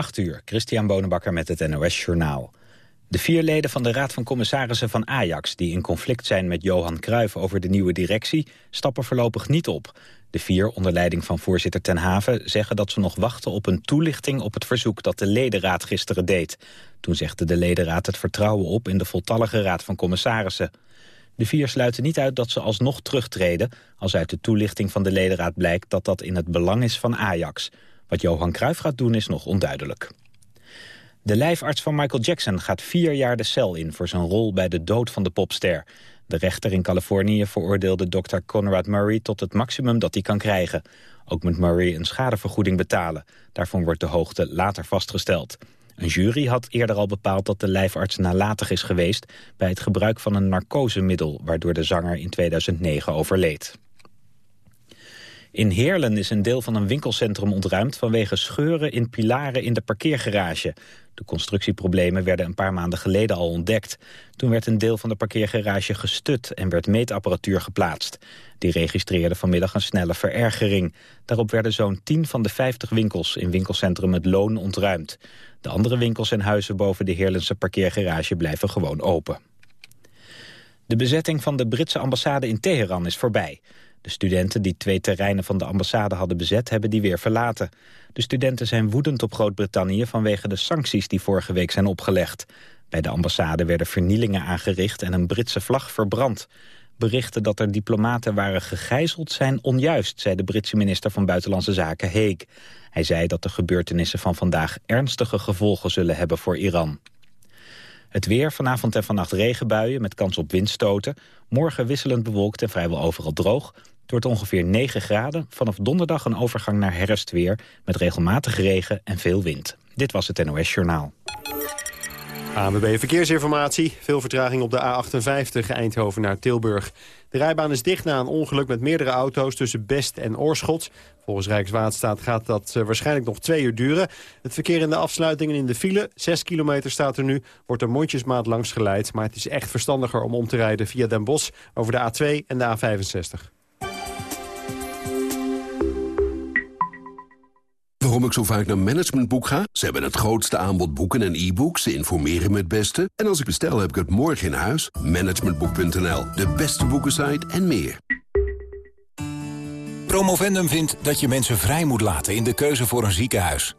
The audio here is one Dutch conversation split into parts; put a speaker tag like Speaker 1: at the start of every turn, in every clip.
Speaker 1: 8 uur, Christian Bonenbakker met het NOS Journaal. De vier leden van de Raad van Commissarissen van Ajax... die in conflict zijn met Johan Cruijff over de nieuwe directie... stappen voorlopig niet op. De vier, onder leiding van voorzitter Ten Haven... zeggen dat ze nog wachten op een toelichting op het verzoek... dat de ledenraad gisteren deed. Toen zegde de ledenraad het vertrouwen op... in de voltallige Raad van Commissarissen. De vier sluiten niet uit dat ze alsnog terugtreden... als uit de toelichting van de ledenraad blijkt dat dat in het belang is van Ajax... Wat Johan Cruijff gaat doen is nog onduidelijk. De lijfarts van Michael Jackson gaat vier jaar de cel in... voor zijn rol bij de dood van de popster. De rechter in Californië veroordeelde dokter Conrad Murray... tot het maximum dat hij kan krijgen. Ook moet Murray een schadevergoeding betalen. Daarvan wordt de hoogte later vastgesteld. Een jury had eerder al bepaald dat de lijfarts nalatig is geweest... bij het gebruik van een narcosemiddel... waardoor de zanger in 2009 overleed. In Heerlen is een deel van een winkelcentrum ontruimd... vanwege scheuren in pilaren in de parkeergarage. De constructieproblemen werden een paar maanden geleden al ontdekt. Toen werd een deel van de parkeergarage gestut... en werd meetapparatuur geplaatst. Die registreerde vanmiddag een snelle verergering. Daarop werden zo'n 10 van de 50 winkels in winkelcentrum Het Loon ontruimd. De andere winkels en huizen boven de Heerlense parkeergarage blijven gewoon open. De bezetting van de Britse ambassade in Teheran is voorbij. De studenten die twee terreinen van de ambassade hadden bezet... hebben die weer verlaten. De studenten zijn woedend op Groot-Brittannië... vanwege de sancties die vorige week zijn opgelegd. Bij de ambassade werden vernielingen aangericht... en een Britse vlag verbrand. Berichten dat er diplomaten waren gegijzeld zijn onjuist... zei de Britse minister van Buitenlandse Zaken Haig. Hij zei dat de gebeurtenissen van vandaag... ernstige gevolgen zullen hebben voor Iran. Het weer, vanavond en vannacht regenbuien met kans op windstoten. Morgen wisselend bewolkt en vrijwel overal droog. Het ongeveer 9 graden. Vanaf donderdag een overgang naar herfstweer... met regelmatig regen en veel wind. Dit was het NOS Journaal.
Speaker 2: ANWB Verkeersinformatie. Veel vertraging op de A58 Eindhoven naar Tilburg. De rijbaan is dicht na een ongeluk met meerdere auto's tussen Best en Oorschot. Volgens Rijkswaterstaat gaat dat eh, waarschijnlijk nog twee uur duren. Het verkeer in de afsluitingen in de file, 6 kilometer staat er nu, wordt er mondjesmaat langs geleid. Maar het is echt verstandiger om om te rijden via Den Bosch over de A2 en de A65.
Speaker 3: Waarom ik zo vaak naar Managementboek ga? Ze hebben het grootste aanbod boeken en e-books. Ze informeren me het beste. En als ik bestel, heb ik het morgen in huis. Managementboek.nl, de beste boekensite en meer.
Speaker 4: Promovendum vindt dat je mensen vrij moet laten in de keuze voor een ziekenhuis.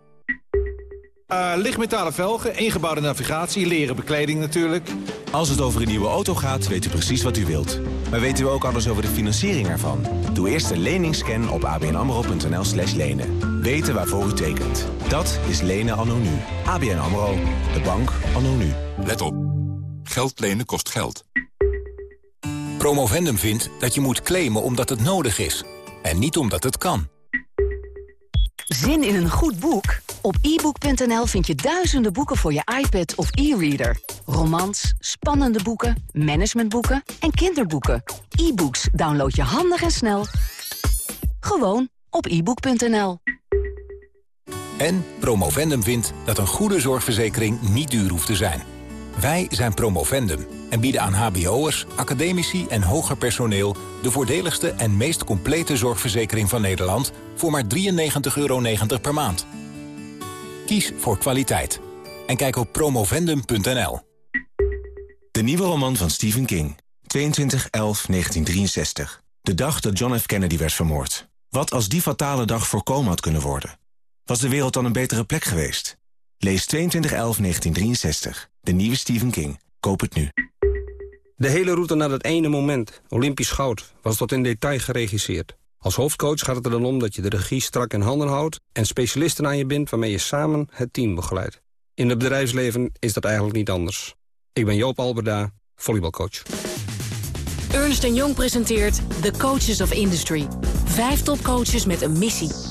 Speaker 5: Uh, lichtmetalen velgen, ingebouwde navigatie, leren bekleding natuurlijk.
Speaker 6: Als het over een nieuwe auto gaat, weet u precies wat u wilt. Maar weten u ook alles over de financiering ervan? Doe eerst een leningscan op abnamro.nl slash lenen. Weten waarvoor u tekent. Dat is lenen anno nu. ABN AMRO. De bank anno nu.
Speaker 7: Let op. Geld lenen kost geld.
Speaker 4: Promovendum vindt dat je moet claimen omdat het nodig is. En niet omdat het kan.
Speaker 8: Zin in een goed boek? Op ebook.nl vind je duizenden boeken voor je iPad of e-reader. Romans, spannende boeken, managementboeken en kinderboeken. E-books download je handig en snel. Gewoon op ebook.nl.
Speaker 4: En Promovendum vindt dat een goede zorgverzekering niet duur hoeft te zijn. Wij zijn Promovendum en bieden aan hbo'ers, academici en hoger personeel... de voordeligste en meest complete zorgverzekering van Nederland... voor maar 93,90 euro per maand. Kies voor kwaliteit. En kijk op promovendum.nl.
Speaker 6: De nieuwe roman van Stephen King. 22-11-1963. De dag dat John F. Kennedy werd vermoord. Wat als die fatale dag voorkomen had kunnen worden? Was de wereld dan een betere plek geweest? Lees 22-11-1963. De nieuwe Stephen King. Koop het nu.
Speaker 9: De hele route naar dat ene moment, Olympisch goud, was tot in detail geregisseerd. Als hoofdcoach gaat het er dan om dat je de regie strak in handen houdt... en specialisten aan je bindt waarmee je samen het team begeleidt. In het bedrijfsleven is dat eigenlijk niet anders. Ik ben Joop Alberda, volleybalcoach.
Speaker 10: Ernst Jong presenteert The Coaches of Industry. Vijf topcoaches met een missie.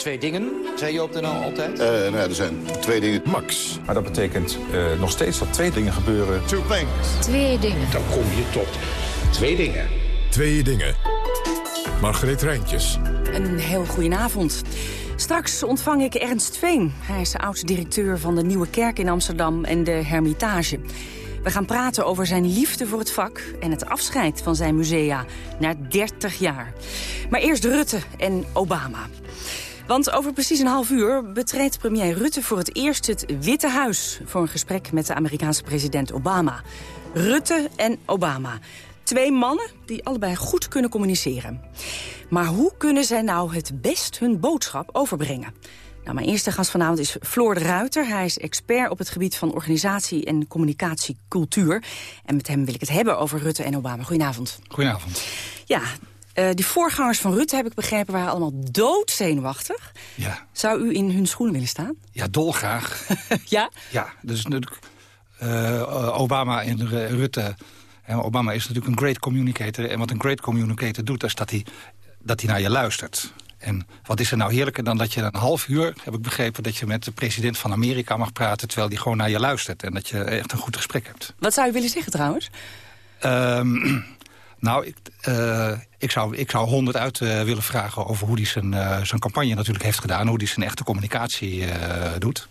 Speaker 11: Twee dingen, zei je op de nou altijd?
Speaker 12: Uh, nou ja, er zijn twee dingen.
Speaker 13: Max. Maar dat betekent uh, nog steeds dat twee dingen gebeuren.
Speaker 14: Two things.
Speaker 15: Twee dingen.
Speaker 16: Dan kom je tot twee dingen.
Speaker 17: Twee dingen. Margreet Rijntjes.
Speaker 18: Een heel goedenavond. Straks ontvang ik Ernst Veen. Hij is de oud-directeur van de Nieuwe Kerk in Amsterdam en de Hermitage. We gaan praten over zijn liefde voor het vak en het afscheid van zijn musea na 30 jaar. Maar eerst Rutte en Obama. Want over precies een half uur betreedt premier Rutte voor het eerst het Witte Huis... voor een gesprek met de Amerikaanse president Obama. Rutte en Obama. Twee mannen die allebei goed kunnen communiceren. Maar hoe kunnen zij nou het best hun boodschap overbrengen? Nou, mijn eerste gast vanavond is Floor de Ruiter. Hij is expert op het gebied van organisatie en communicatiecultuur. En met hem wil ik het hebben over Rutte en Obama. Goedenavond.
Speaker 19: Goedenavond.
Speaker 18: Ja, uh, die voorgangers van Rutte, heb ik begrepen, waren allemaal doodzenuwachtig.
Speaker 19: Ja.
Speaker 18: Zou u in hun schoenen willen staan?
Speaker 19: Ja, dolgraag.
Speaker 18: ja?
Speaker 19: Ja, dus natuurlijk uh, Obama en Rutte... Obama is natuurlijk een great communicator. En wat een great communicator doet, is dat hij, dat hij naar je luistert. En wat is er nou heerlijker dan dat je een half uur, heb ik begrepen... dat je met de president van Amerika mag praten... terwijl die gewoon naar je luistert. En dat je echt een goed gesprek hebt.
Speaker 18: Wat zou je willen zeggen trouwens?
Speaker 19: Um, nou, ik, uh, ik, zou, ik zou honderd uit uh, willen vragen over hoe hij zijn, uh, zijn campagne natuurlijk heeft gedaan. Hoe hij zijn echte communicatie doet.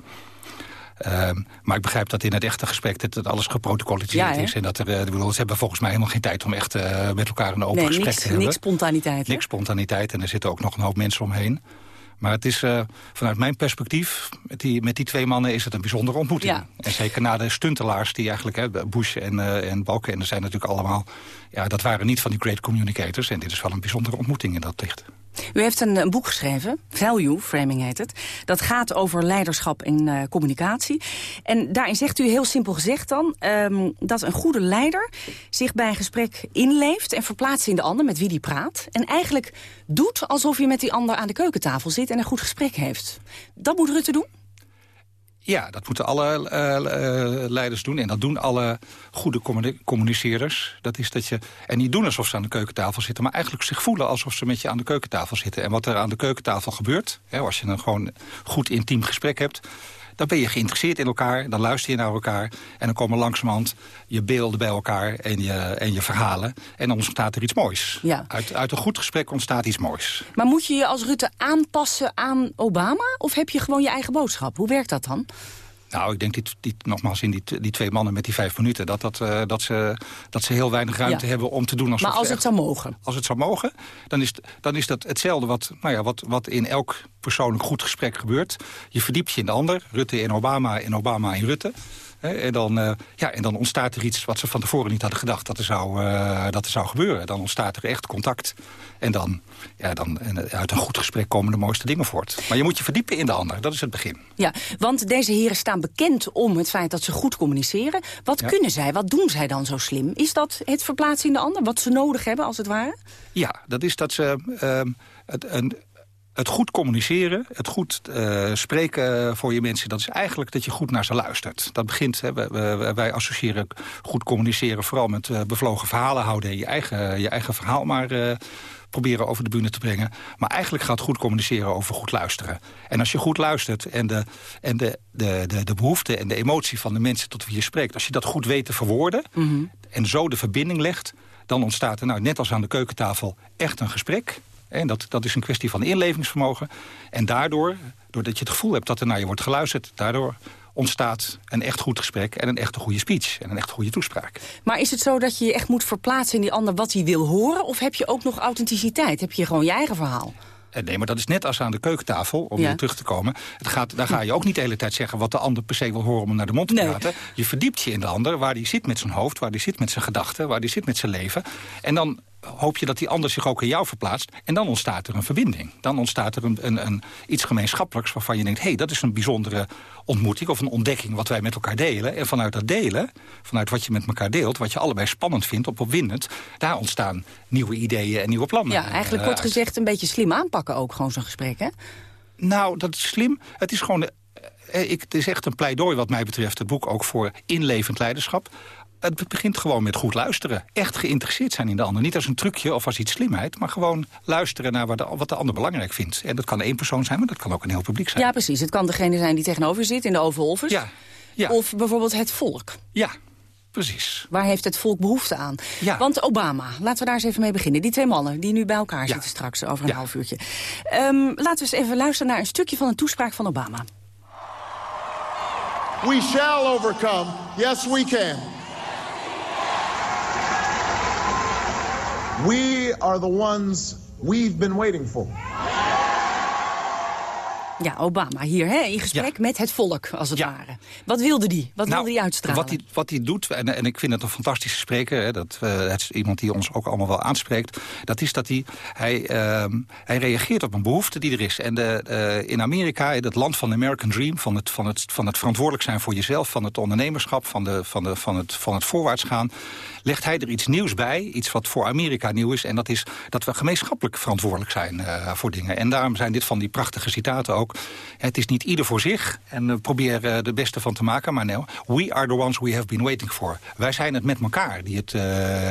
Speaker 19: Um, maar ik begrijp dat in het echte gesprek dat het alles geprotocoliseerd
Speaker 18: ja,
Speaker 19: is. En dat er, uh, bedoel, ze hebben volgens mij helemaal geen tijd om echt uh, met elkaar een open
Speaker 18: nee,
Speaker 19: gesprek
Speaker 18: niks,
Speaker 19: te hebben.
Speaker 18: Niks spontaniteit.
Speaker 19: Niks spontaniteit. En er zitten ook nog een hoop mensen omheen. Maar het is uh, vanuit mijn perspectief, met die, met die twee mannen is het een bijzondere ontmoeting.
Speaker 18: Ja.
Speaker 19: En zeker na de stuntelaars die eigenlijk, hè, Bush en, uh, en Balken, zijn natuurlijk allemaal, ja, dat waren niet van die great communicators. En dit is wel een bijzondere ontmoeting in dat licht.
Speaker 18: U heeft een, een, boek geschreven, Value Framing heet het. Dat gaat over leiderschap en uh, communicatie. En daarin zegt u heel simpel gezegd dan... Um, dat een goede leider zich bij een gesprek inleeft... en verplaatst in de ander met wie die praat. En eigenlijk doet alsof je met die ander aan de keukentafel zit... en een goed gesprek heeft. Dat moet Rutte doen?
Speaker 19: Ja, dat moeten alle uh, uh, leiders doen. En dat doen alle goede communiceerders. Dat is dat je, en niet doen alsof ze aan de keukentafel zitten... maar eigenlijk zich voelen alsof ze met je aan de keukentafel zitten. En wat er aan de keukentafel gebeurt... Hè, als je een gewoon goed intiem gesprek hebt... dan ben je geïnteresseerd in elkaar, dan luister je naar elkaar... en dan komen langzamerhand je beelden bij elkaar en je, en je verhalen... en dan ontstaat er iets moois.
Speaker 18: Ja.
Speaker 19: Uit, uit een goed gesprek ontstaat iets moois.
Speaker 18: Maar moet je je als Rutte aanpassen aan Obama? Of heb je gewoon je eigen boodschap? Hoe werkt dat dan?
Speaker 19: Nou, ik denk, die, die, nogmaals, in die, die twee mannen met die vijf minuten... dat, dat, uh, dat, ze, dat ze heel weinig ruimte
Speaker 18: ja.
Speaker 19: hebben om te doen... Als
Speaker 18: maar als het zou mogen?
Speaker 19: Als het zou mogen, dan is, dan is dat hetzelfde wat, nou ja, wat, wat in elk persoonlijk goed gesprek gebeurt. Je verdiept je in de ander, Rutte en Obama en Obama en Rutte... En dan, uh, ja, en dan ontstaat er iets wat ze van tevoren niet hadden gedacht dat er zou, uh, dat er zou gebeuren. Dan ontstaat er echt contact. En dan, ja, dan en uit een goed gesprek komen de mooiste dingen voort. Maar je moet je verdiepen in de ander, dat is het begin.
Speaker 18: Ja, want deze heren staan bekend om het feit dat ze goed communiceren. Wat
Speaker 19: Ja.
Speaker 18: kunnen zij, wat doen zij dan zo slim? Is dat het verplaatsen in de ander, wat ze nodig hebben als het ware?
Speaker 19: Ja, dat is dat ze ehm, het, een, het goed communiceren, het goed eh, spreken voor je mensen... dat is eigenlijk dat je goed naar ze luistert. Dat begint, hè, we- we- wij associëren goed communiceren... vooral met eh, bevlogen verhalen houden... en je eigen, je eigen verhaal maar eh, proberen over de bühne te brengen. Maar eigenlijk gaat goed communiceren over goed luisteren. En als je goed luistert en de, en de, de, de, de behoefte en de emotie van de mensen tot wie je spreekt... als je dat goed weet te verwoorden en zo de verbinding legt... dan ontstaat er, nou, net als aan de keukentafel, echt een gesprek... En dat, dat is een kwestie van inlevingsvermogen. En daardoor, doordat je het gevoel hebt dat er naar je wordt geluisterd... daardoor ontstaat een echt goed gesprek en een echt goede speech... en een echt goede toespraak.
Speaker 18: Maar is het zo dat je je echt moet verplaatsen in die ander wat hij wil horen? Of heb je ook nog authenticiteit? Heb je gewoon je eigen verhaal?
Speaker 19: Eh, Nee, maar dat is net als aan de keukentafel, om
Speaker 18: Ja.
Speaker 19: weer terug te komen. Het gaat, daar ga je ook niet de hele tijd zeggen wat de ander per se wil horen om hem naar de mond te
Speaker 18: Nee.
Speaker 19: praten. Je verdiept je in de ander, waar die zit met zijn hoofd, waar die zit met zijn gedachten, waar die zit met zijn leven. En dan hoop je dat die ander zich ook in jou verplaatst. En dan ontstaat er een verbinding. Dan ontstaat er een, een, een, iets gemeenschappelijks waarvan je denkt... hé, hey, dat is een bijzondere ontmoeting of een ontdekking wat wij met elkaar delen. En vanuit dat delen, vanuit wat je met elkaar deelt... wat je allebei spannend vindt, op opwindend... daar ontstaan nieuwe ideeën en nieuwe plannen.
Speaker 18: Ja, eigenlijk
Speaker 19: eh,
Speaker 18: kort
Speaker 19: uit.
Speaker 18: gezegd een beetje slim aanpakken ook, gewoon zo'n gesprek, hè?
Speaker 19: Nou, dat is slim. Het is gewoon... eh, Ik, het is echt een pleidooi wat mij betreft, het boek ook voor inlevend leiderschap. Het begint gewoon met goed luisteren. Echt geïnteresseerd zijn in de ander. Niet als een trucje of als iets slimheid, maar gewoon luisteren naar wat de, wat de ander belangrijk vindt. En dat kan één persoon zijn, maar dat kan ook een heel publiek zijn.
Speaker 18: Ja, precies. Het kan degene zijn die tegenover zit in de Office.
Speaker 19: Ja. ja.
Speaker 18: Of bijvoorbeeld het volk.
Speaker 19: Ja, Precies.
Speaker 18: Waar heeft het volk behoefte aan?
Speaker 19: Ja.
Speaker 18: Want Obama, laten we daar eens even mee beginnen. Die twee mannen die nu bij elkaar zitten straks over een
Speaker 19: Ja.
Speaker 18: half uurtje. Ehm, laten we eens even luisteren naar een stukje van een toespraak van Obama.
Speaker 14: We shall overcome. Yes, we can. We are the ones we've been waiting for.
Speaker 18: Ja, Obama hier hè, in gesprek met het volk, als het ware. Wat wilde die? Wat wilde hij uitstralen?
Speaker 19: Nou, Wat hij, wat hij doet, en, en ik vind het een fantastische spreker... Hè, dat, eh, het is iemand die ons ook allemaal wel aanspreekt... dat is dat hij, hij, ehm, hij reageert op een behoefte die er is. En de, eh, in Amerika, in het land van de American Dream... Van het, van, het, van het verantwoordelijk zijn voor jezelf... van het ondernemerschap, van, de, van, de, van, het, van het voorwaarts gaan... legt hij er iets nieuws bij, iets wat voor Amerika nieuw is... en dat is dat we gemeenschappelijk verantwoordelijk zijn eh, voor dingen. En daarom zijn dit van die prachtige citaten ook... Het is niet ieder voor zich en uh, probeer uh, er beste van te maken. Maar nee, we are the ones we have been waiting for. Wij zijn het met elkaar die het, uh,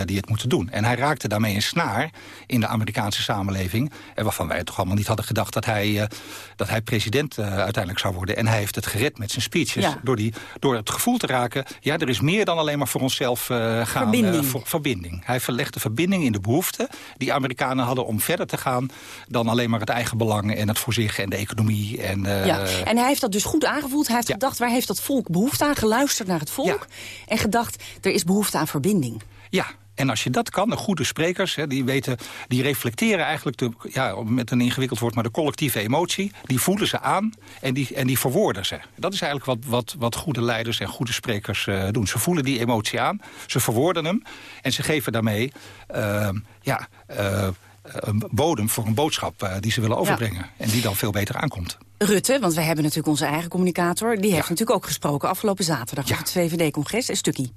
Speaker 19: die het moeten doen. En hij raakte daarmee een snaar in de Amerikaanse samenleving. En waarvan wij toch allemaal niet hadden gedacht dat hij, dat hij president uiteindelijk zou worden. En hij heeft het gered met zijn speeches.
Speaker 18: Ja.
Speaker 19: Door, die, door het gevoel te raken, ja, er is meer dan alleen maar voor onszelf gaan.
Speaker 18: Verbinding.
Speaker 19: voor, verbinding. Hij verlegde verbinding in de behoefte die Amerikanen hadden om verder te gaan... dan alleen maar het eigen belang en het voor zich en de economie en, uh,
Speaker 18: ja, en hij heeft dat dus goed aangevoeld. Hij heeft ja. gedacht, waar heeft dat volk behoefte aan? Geluisterd naar het volk. Ja. En gedacht, er is behoefte aan verbinding.
Speaker 19: Ja, en als je dat kan, de goede sprekers, hè, die, weten, die reflecteren eigenlijk, de, ja, met een ingewikkeld woord, maar de collectieve emotie. Die voelen ze aan en die, en die verwoorden ze. Dat is eigenlijk wat, wat, wat goede leiders en goede sprekers uh, doen. Ze voelen die emotie aan, ze verwoorden hem en ze geven daarmee uh, ja, uh, een bodem voor een boodschap uh, die ze willen overbrengen. Ja. En die dan veel beter aankomt.
Speaker 18: Rutte, want wij hebben natuurlijk onze eigen communicator... die heeft ja. natuurlijk ook gesproken afgelopen zaterdag... op het VVD-congres. Een stukje.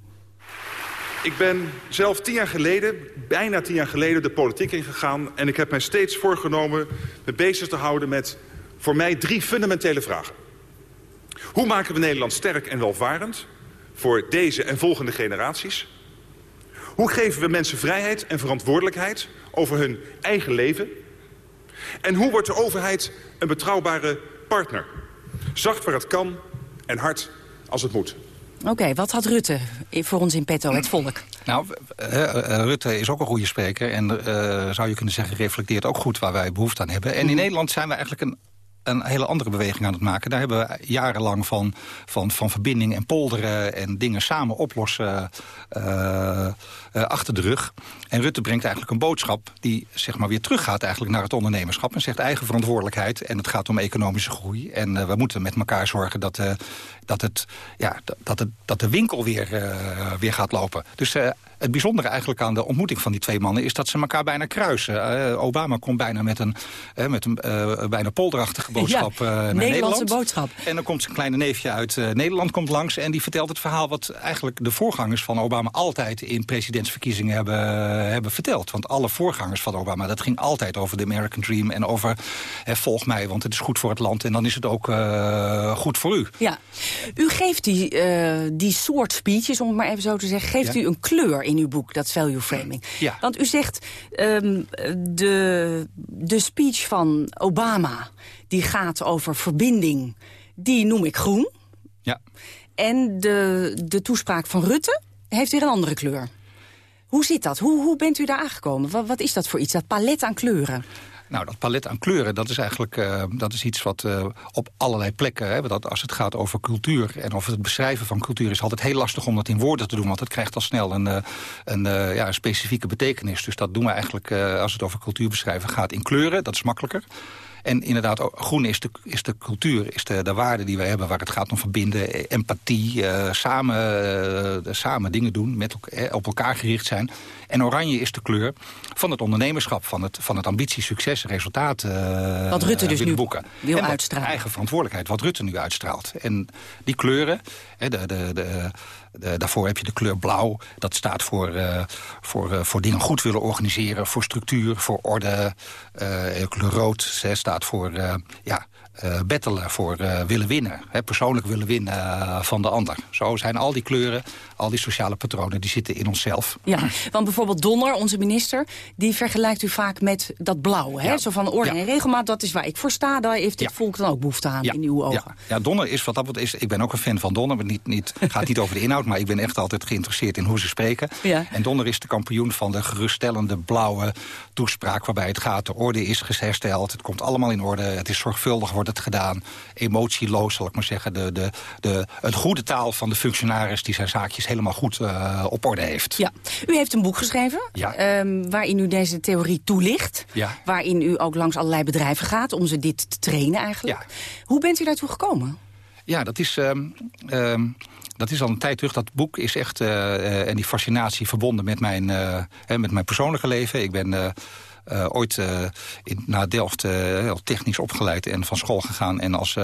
Speaker 15: Ik ben zelf tien jaar geleden, bijna tien jaar geleden, de politiek ingegaan... en ik heb mij steeds voorgenomen me bezig te houden met voor mij drie fundamentele vragen. Hoe maken we Nederland sterk en welvarend voor deze en volgende generaties? Hoe geven we mensen vrijheid en verantwoordelijkheid over hun eigen leven? En hoe wordt de overheid een betrouwbare partner? Zacht waar het kan en hard als het moet.
Speaker 18: Oké, okay, wat had Rutte voor ons in petto, het volk?
Speaker 19: Nou, uh, Rutte is ook een goede spreker. En uh, zou je kunnen zeggen, reflecteert ook goed waar wij behoefte aan hebben. En in mm. Nederland zijn we eigenlijk een een hele andere beweging aan het maken. Daar hebben we jarenlang van, van, van verbinding en polderen... en dingen samen oplossen uh, uh, achter de rug. En Rutte brengt eigenlijk een boodschap... die zeg maar weer teruggaat eigenlijk naar het ondernemerschap... en zegt eigen verantwoordelijkheid en het gaat om economische groei. En uh, we moeten met elkaar zorgen dat, dat, het, ja, dat, het, dat de winkel weer, weer gaat lopen. Dus het bijzondere eigenlijk aan de ontmoeting van die twee mannen... is dat ze elkaar bijna kruisen. Uh, Obama komt bijna met een, uh, met een uh, bijna polderachtige boodschap
Speaker 18: ja,
Speaker 19: naar
Speaker 18: Nederlandse
Speaker 19: Nederland.
Speaker 18: boodschap.
Speaker 19: En dan komt zijn kleine neefje uit Nederland komt langs... en die vertelt het verhaal wat eigenlijk de voorgangers van Obama... altijd in presidentsverkiezingen hebben, hebben verteld. Want alle voorgangers van Obama, dat ging altijd over de American Dream... en over volg mij, want het is goed voor het land... en dan is het ook goed voor u.
Speaker 18: Ja, u geeft die, die soort speeches, om het maar even zo te zeggen... geeft ja? u een kleur in uw boek, dat value framing.
Speaker 19: Ja.
Speaker 18: Want u zegt, um, de, de speech van Obama... die gaat over verbinding, die noem ik groen.
Speaker 19: Ja.
Speaker 18: En de, de toespraak van Rutte heeft weer een andere kleur. Hoe zit dat? Hoe, hoe bent u daar aangekomen? Wat, wat is dat voor iets, dat palet aan kleuren?
Speaker 19: Nou, dat palet aan kleuren, dat is eigenlijk uh, dat is iets wat uh, op allerlei plekken... Hè, als het gaat over cultuur en over het beschrijven van cultuur... is altijd heel lastig om dat in woorden te doen... want het krijgt al snel een, uh, een, ja, een specifieke betekenis. Dus dat doen we eigenlijk, als het over cultuur beschrijven gaat, in kleuren. Dat is makkelijker. En inderdaad, groen is de, is de cultuur, is de, de waarde die wij hebben... waar het gaat om verbinden, empathie, samen, samen dingen doen... Met, op elkaar gericht zijn. En oranje is de kleur van het ondernemerschap... van het, van het ambitie, succes, resultaat
Speaker 18: Wat Rutte dus nu
Speaker 19: boeken.
Speaker 18: wil
Speaker 19: en
Speaker 18: uitstralen.
Speaker 19: eigen verantwoordelijkheid, wat Rutte nu uitstraalt. En die kleuren, de, de, de, de, daarvoor heb je de kleur blauw. Dat staat voor, uh, voor, uh, voor dingen goed willen organiseren, voor structuur, voor orde. Uh, kleur rood hè, staat voor ja, bettelen, voor uh, willen winnen. Hè, persoonlijk willen winnen uh, van de ander. Zo zijn al die kleuren, al die sociale patronen, die zitten in onszelf.
Speaker 18: Ja, want bijvoorbeeld Donner, onze minister... die vergelijkt u vaak met dat blauw. Hè? Ja. Zo van orde ja. en regelmaat, dat is waar ik voor sta. Daar heeft dit ja. volk dan ook behoefte aan in uw ogen.
Speaker 19: Ja. ja, Donner is wat dat is. Ik ben ook een fan van Donner. Maar niet, niet, gaat niet over de inhoud, maar ik ben echt altijd geïnteresseerd in hoe ze spreken. En Donner is de kampioen van de geruststellende blauwe toespraak... waarbij het gaat, de orde is hersteld, het komt allemaal in orde... het is zorgvuldig, wordt het gedaan, emotieloos, zal ik maar zeggen. De, de, de, het goede taal van de functionaris die zijn zaakjes helemaal goed uh, op orde heeft.
Speaker 18: Ja. U heeft een boek geschreven
Speaker 19: ja.
Speaker 18: um, waarin u deze theorie toelicht.
Speaker 19: Ja.
Speaker 18: Waarin u ook langs allerlei bedrijven gaat om ze dit te trainen eigenlijk.
Speaker 19: Ja.
Speaker 18: Hoe bent u daartoe gekomen?
Speaker 19: Ja, dat is... Um, um, dat is al een tijd terug. Dat boek is echt, uh, uh, en die fascinatie verbonden met mijn, uh, met mijn persoonlijke leven. Ik ben uh, ooit uh, in, na Delft uh, technisch opgeleid en van school gegaan... en als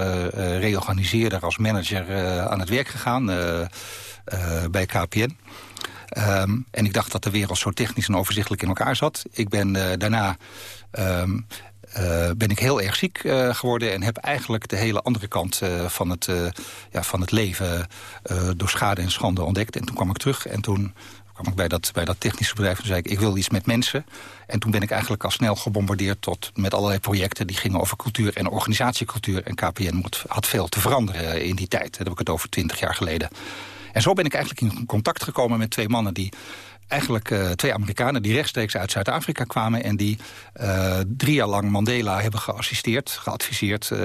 Speaker 19: reorganiseerder, als manager aan het werk gegaan bij KPN. Um, en ik dacht dat de wereld zo technisch en overzichtelijk in elkaar zat. Ik ben daarna... Uh, ben ik heel erg ziek geworden... en heb eigenlijk de hele andere kant van, het, ja, van het leven... door schade en schande ontdekt. En toen kwam ik terug en toen ik bij dat, bij dat technische bedrijf... en zei ik, ik wil iets met mensen. En toen ben ik eigenlijk al snel gebombardeerd tot, met allerlei projecten... die gingen over cultuur en organisatiecultuur. En KPN had veel te veranderen in die tijd. Daar heb ik het over twintig jaar geleden. En zo ben ik eigenlijk in contact gekomen met twee mannen... die eigenlijk uh, twee Amerikanen die rechtstreeks uit Zuid-Afrika kwamen... en die uh, drie jaar lang Mandela hebben geassisteerd, geadviseerd... Uh,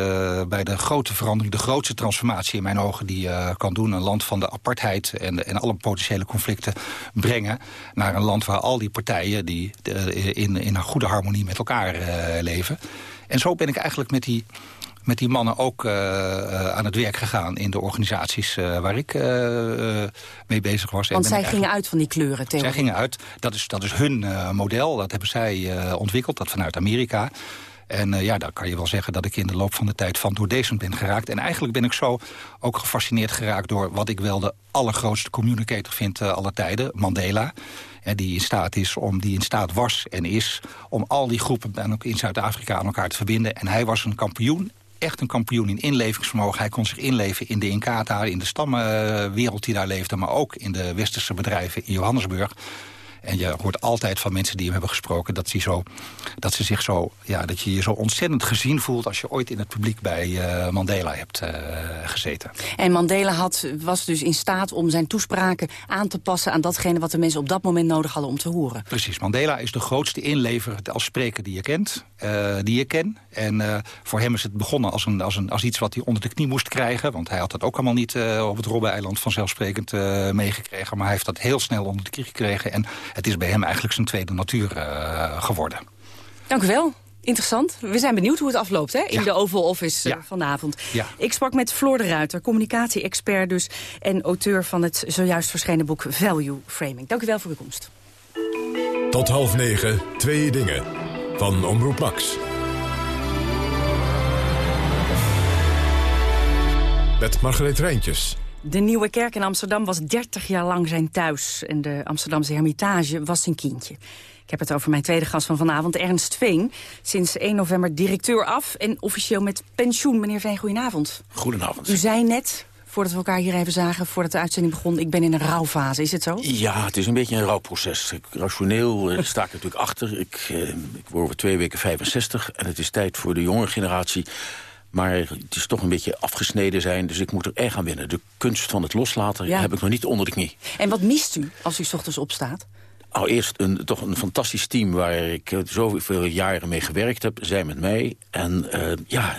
Speaker 19: bij de grote verandering, de grootste transformatie in mijn ogen... die kan doen, een land van de apartheid en, en alle potentiële conflicten brengen... naar een land waar al die partijen die, in, in een goede harmonie met elkaar leven. En zo ben ik eigenlijk met die met die mannen ook uh, uh, aan het werk gegaan in de organisaties uh, waar ik mee bezig was.
Speaker 18: Want zij gingen uit van die kleuren
Speaker 19: Zij gingen uit. Dat is, dat is hun model. Dat hebben zij ontwikkeld, dat vanuit Amerika. En uh, ja, dan kan je wel zeggen dat ik in de loop van de tijd van doordezend ben geraakt. En eigenlijk ben ik zo ook gefascineerd geraakt door wat ik wel de allergrootste communicator vind uh, aller tijden, Mandela. En die in staat is om, die in staat was en is om al die groepen en ook in Zuid-Afrika aan elkaar te verbinden. En hij was een kampioen echt een kampioen in inlevingsvermogen. Hij kon zich inleven in de Inkatha, in de stammenwereld die daar leefde... maar ook in de westerse bedrijven in Johannesburg. En je hoort altijd van mensen die hem hebben gesproken... dat, zo, dat, ze zich zo, ja, dat je je zo ontzettend gezien voelt... als je ooit in het publiek bij uh, Mandela hebt uh, gezeten.
Speaker 18: En Mandela had, was dus in staat om zijn toespraken aan te passen... aan datgene wat de mensen op dat moment nodig hadden om te horen.
Speaker 19: Precies. Mandela is de grootste inlever als spreker die je kent. Uh, die je ken. En voor hem is het begonnen als, een, als, een, als iets wat hij onder de knie moest krijgen. Want hij had dat ook allemaal niet op het Robben-eiland vanzelfsprekend meegekregen. Maar hij heeft dat heel snel onder de knie gekregen. En het is bij hem eigenlijk zijn tweede natuur uh, geworden.
Speaker 18: Dank u wel. Interessant. We zijn benieuwd hoe het afloopt hè? in ja. de Oval Office uh,
Speaker 19: ja.
Speaker 18: vanavond.
Speaker 19: Ja.
Speaker 18: Ik sprak met Floor de Ruiter, communicatie-expert dus... en auteur van het zojuist verschenen boek Value Framing. Dank u wel voor uw komst.
Speaker 17: Tot half negen, twee dingen. Van Omroep Max. Met Margreet Rijntjes.
Speaker 18: De Nieuwe Kerk in Amsterdam was 30 jaar lang zijn thuis. En de Amsterdamse Hermitage was zijn kindje. Ik heb het over mijn tweede gast van vanavond, Ernst Veen. Sinds 1 november directeur af en officieel met pensioen. Meneer Veen, goedenavond.
Speaker 20: Goedenavond.
Speaker 18: U zei net, voordat we elkaar hier even zagen, voordat de uitzending begon... ik ben in een rouwfase, is het zo?
Speaker 20: Ja, het is een beetje een rouwproces. Ik, rationeel uh, sta ik natuurlijk achter. Ik, uh, ik word over twee weken 65 en het is tijd voor de jonge generatie maar het is toch een beetje afgesneden zijn, dus ik moet er erg aan winnen. De kunst van het loslaten ja. heb ik nog niet onder de knie.
Speaker 18: En wat mist u als u s ochtends opstaat?
Speaker 20: Nou, eerst een, toch een fantastisch team waar ik zoveel jaren mee gewerkt heb. Zij met mij. En uh, ja,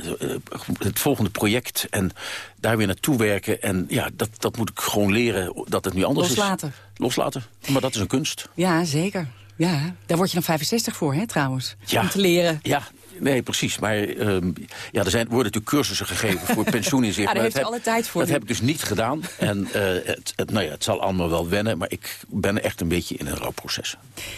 Speaker 20: het volgende project. En daar weer naartoe werken. En ja, dat, dat moet ik gewoon leren dat het nu anders
Speaker 18: Loslaten.
Speaker 20: is. Loslaten. Maar dat is een kunst.
Speaker 18: Ja, zeker. Ja, daar word je dan 65 voor, hè, trouwens.
Speaker 20: Ja.
Speaker 18: Om te leren.
Speaker 20: Ja, Nee, precies. Maar um, ja, er zijn, worden natuurlijk cursussen gegeven voor pensioeninzicht.
Speaker 18: Ja, daar heeft u alle tijd voor.
Speaker 20: Dat heb ik dus niet gedaan. En uh, het, het, nou ja, het zal allemaal wel wennen, maar ik ben echt een beetje in een rouwproces.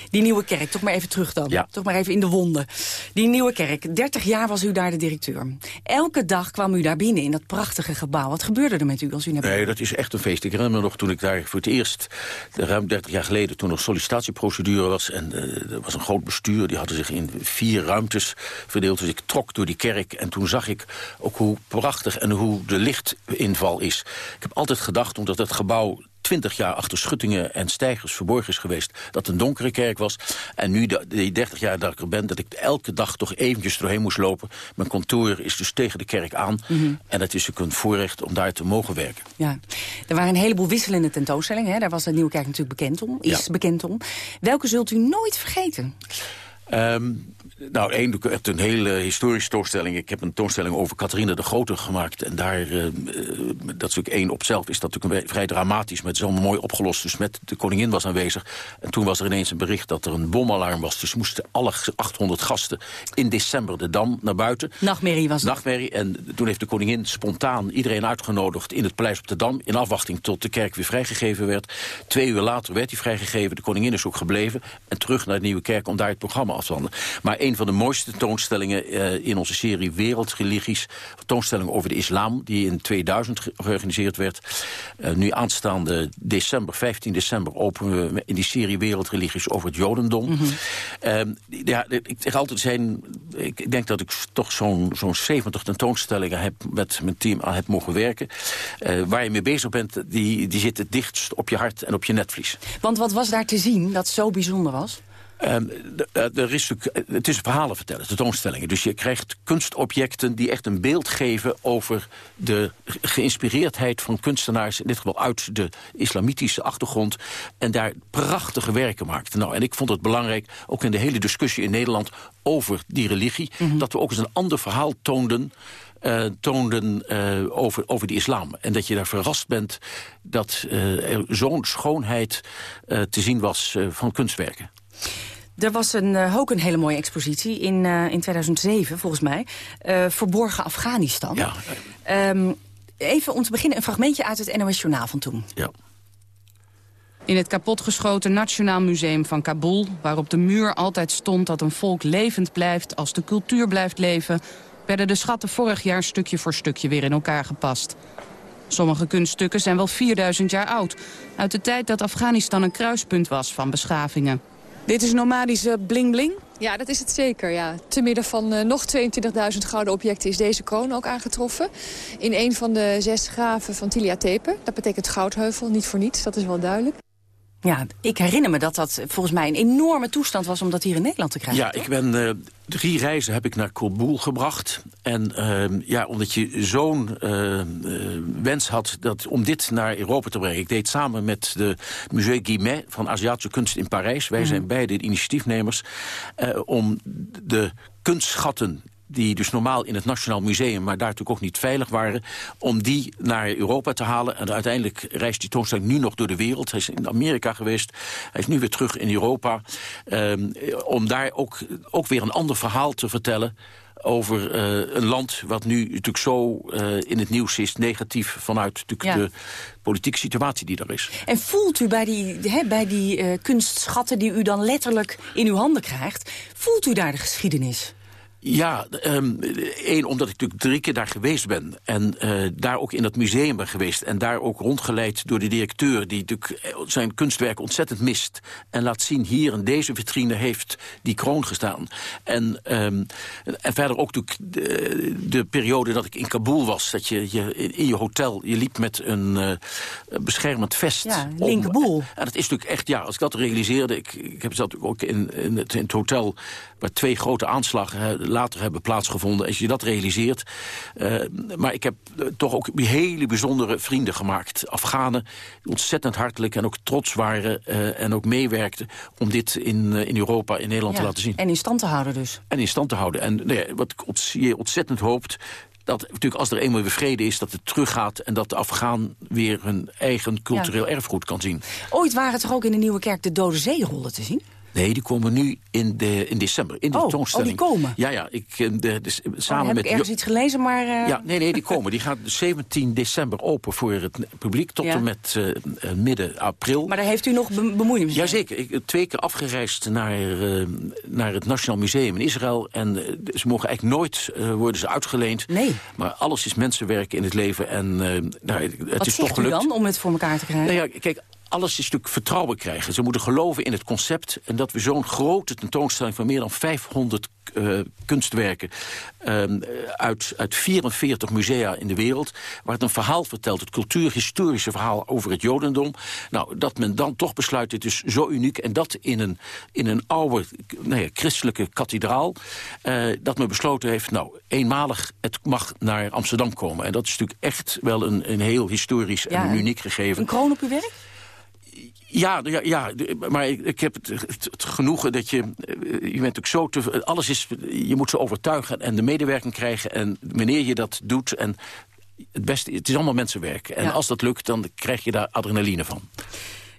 Speaker 18: Die Nieuwe Kerk, toch maar even terug dan.
Speaker 20: Ja.
Speaker 18: Toch maar even in de wonden. Die Nieuwe Kerk, 30 jaar was u daar de directeur. Elke dag kwam u daar binnen in dat prachtige gebouw. Wat gebeurde er met u als u naar binnen?
Speaker 20: Nee, dat is echt een feest. Ik herinner me nog toen ik daar voor het eerst, ruim 30 jaar geleden... toen nog sollicitatieprocedure was en uh, er was een groot bestuur. Die hadden zich in vier ruimtes verdeeld. Dus ik trok door die kerk en toen zag ik ook hoe prachtig en hoe de lichtinval is. Ik heb altijd gedacht, omdat het gebouw twintig jaar achter schuttingen en stijgers verborgen is geweest... dat het een donkere kerk was. En nu, die 30 jaar dat ik er ben, dat ik elke dag toch eventjes doorheen moest lopen. Mijn kantoor is dus tegen de kerk aan.
Speaker 18: Mhm.
Speaker 20: En het is ook een voorrecht om daar te mogen werken.
Speaker 18: Ja. Er waren een heleboel wisselende tentoonstellingen. Hè? Daar was de Nieuwe Kerk natuurlijk bekend om, is
Speaker 20: Ja.
Speaker 18: bekend om. Welke zult u nooit vergeten?
Speaker 20: Ehm, nou, één, ik heb een hele historische toonstelling. Ik heb een toonstelling over Catharina de Grote gemaakt. En daar, eh, eh, dat is ook één op zelf, is dat natuurlijk vrij dramatisch. Maar het is allemaal mooi opgelost. Dus met de koningin was aanwezig. En toen was er ineens een bericht dat er een bomalarm was. Dus moesten alle 800 gasten in december de Dam naar buiten.
Speaker 18: Nachtmerrie was het.
Speaker 20: Nachtmerrie. En toen heeft de koningin spontaan iedereen uitgenodigd in het paleis op de Dam. In afwachting tot de kerk weer vrijgegeven werd. Twee uur later werd hij vrijgegeven. De koningin is ook gebleven. En terug naar de Nieuwe Kerk om daar het programma af te handelen. Maar een van de mooiste toonstellingen eh, in onze serie Wereldreligies. Toonstelling over de islam die in 2000 ge- georganiseerd werd. Eh, nu aanstaande december, 15 december, openen we in die serie Wereldreligies over het Jodendom. Ehm, ja, ik zeg altijd zijn. Ik denk dat ik toch zo'n zo'n 70 tentoonstellingen heb met mijn team aan heb mogen werken. Eh, waar je mee bezig bent, die, die zit het dichtst op je hart en op je netvlies.
Speaker 18: Want wat was daar te zien dat zo bijzonder was?
Speaker 20: Eh, er is het is verhalen vertellen, tentoonstellingen. Dus je krijgt kunstobjecten die echt een beeld geven over de ge- geïnspireerdheid van kunstenaars, in dit geval uit de islamitische achtergrond, en daar prachtige werken maakten. Nou, en ik vond het belangrijk, ook in de hele discussie in Nederland over die religie, dat we ook eens een ander verhaal toonden. eh, toonden eh, over, over de islam. En dat je daar verrast bent dat er zo'n schoonheid te zien was van kunstwerken.
Speaker 18: Er was een, eh, ook een hele mooie expositie in, eh, in 2007, volgens mij. eh, Verborgen Afghanistan.
Speaker 20: Ja.
Speaker 18: Ehm, even om te beginnen een fragmentje uit het NOS Journaal van toen.
Speaker 20: Ja.
Speaker 21: In het kapotgeschoten Nationaal Museum van Kabul... waar op de muur altijd stond dat een volk levend blijft... als de cultuur blijft leven... werden de schatten vorig jaar stukje voor stukje weer in elkaar gepast. Sommige kunststukken zijn wel 4000 jaar oud. Uit de tijd dat Afghanistan een kruispunt was van beschavingen. Dit is nomadische bling-bling?
Speaker 22: Ja, dat is het zeker, ja. Te midden van eh, nog 22.000 gouden objecten is deze kroon ook aangetroffen. In een van de zes graven van Tilia Tepe. Dat betekent goudheuvel, niet voor niets, dat is wel duidelijk.
Speaker 18: Ja, ik herinner me dat dat volgens mij een enorme toestand was... om dat hier in Nederland te krijgen.
Speaker 20: Ja, ik ben eh, drie reizen heb ik naar Kabul gebracht. En eh, ja, omdat je zo'n eh, eh, wens had dat, om dit naar Europa te brengen. Ik deed samen met de Musée Guimet van Aziatische Kunst in Parijs. Wij zijn beide de initiatiefnemers. om de kunstschatten die dus normaal in het Nationaal Museum... maar daar natuurlijk ook niet veilig waren... om die naar Europa te halen. En uiteindelijk reist die toonstelling nu nog door de wereld. Hij is in Amerika geweest. Hij is nu weer terug in Europa. ehm, om daar ook, ook weer een ander verhaal te vertellen over eh, een land wat nu natuurlijk zo eh, in het nieuws is... negatief vanuit natuurlijk
Speaker 18: Ja.
Speaker 20: de politieke situatie die er is.
Speaker 18: En voelt u bij die, hè, bij die eh, kunstschatten die u dan letterlijk in uw handen krijgt... voelt u daar de geschiedenis?
Speaker 20: Ja, ehm, één, omdat ik natuurlijk drie keer daar geweest ben. En eh, daar ook in dat museum ben geweest. En daar ook rondgeleid door de directeur... die natuurlijk eh, zijn kunstwerk ontzettend mist. En laat zien, hier in deze vitrine heeft die kroon gestaan. En, ehm, en verder ook natuurlijk de, de periode dat ik in Kabul was. Dat je, je in, in je hotel, je liep met een eh, beschermend vest.
Speaker 18: Ja,
Speaker 20: om.
Speaker 18: linkerboel.
Speaker 20: En dat is natuurlijk echt, ja, als ik dat realiseerde... ik, ik heb zat ook in, in, het, in het hotel waar twee grote aanslagen later hebben plaatsgevonden. Als je dat realiseert. eh, maar ik heb eh, toch ook hele bijzondere vrienden gemaakt. Afghanen, die ontzettend hartelijk en ook trots waren... eh, en ook meewerkten om dit in, in Europa, in Nederland
Speaker 18: Ja,
Speaker 20: te laten zien.
Speaker 18: En in stand te houden dus.
Speaker 20: En in stand te houden. En nou ja, wat je ontzettend hoopt dat natuurlijk als er eenmaal weer vrede is... dat het teruggaat en dat de Afghaan weer hun eigen cultureel erfgoed kan zien.
Speaker 18: Ooit waren toch ook in de Nieuwe Kerk de Dode Zeerollen te zien?
Speaker 20: Nee, die komen nu in, de, in december, in de
Speaker 18: Oh,
Speaker 20: tentoonstelling.
Speaker 18: oh, die komen?
Speaker 20: Ja, ja. Ik, eh, de, de,
Speaker 18: Oh,
Speaker 20: samen
Speaker 18: heb
Speaker 20: met...
Speaker 18: ik ergens
Speaker 20: Jo-
Speaker 18: iets gelezen, maar... eh,
Speaker 20: Ja, nee, nee, die komen. Die gaat 17 december open voor het publiek tot
Speaker 18: Ja.
Speaker 20: en met eh, midden april.
Speaker 18: Maar daar heeft u nog be bemoeienis mee?
Speaker 20: Jazeker. Ik twee keer afgereisd naar, naar het Nationaal Museum in Israël. En ze mogen eigenlijk nooit worden ze uitgeleend.
Speaker 18: Nee.
Speaker 20: Maar alles is mensenwerk in het leven. En nou, het
Speaker 18: Wat
Speaker 20: is toch
Speaker 18: u
Speaker 20: gelukt.
Speaker 18: dan om het voor elkaar te krijgen?
Speaker 20: Nou ja, kijk, alles is natuurlijk vertrouwen krijgen. Ze moeten geloven in het concept en dat we zo'n grote tentoonstelling van meer dan 500 uh, kunstwerken uh, uit, uit 44 musea in de wereld... waar het een verhaal vertelt, het cultuurhistorische verhaal over het jodendom. Nou, dat men dan toch besluit, dit is zo uniek... en dat in een, in een oude nou christelijke kathedraal... Uh, dat men besloten heeft, nou, eenmalig, het mag naar Amsterdam komen. En dat is natuurlijk echt wel een, een heel historisch ja, en uniek gegeven.
Speaker 18: Een kroon op uw werk?
Speaker 20: Ja, ja, ja, maar ik, ik heb het, het, genoegen dat je... Eh, je bent ook zo te... Alles is... Je moet ze overtuigen en de medewerking krijgen. En wanneer je dat doet... En het, beste, het is allemaal mensenwerk. En als dat lukt, dan krijg je daar adrenaline van.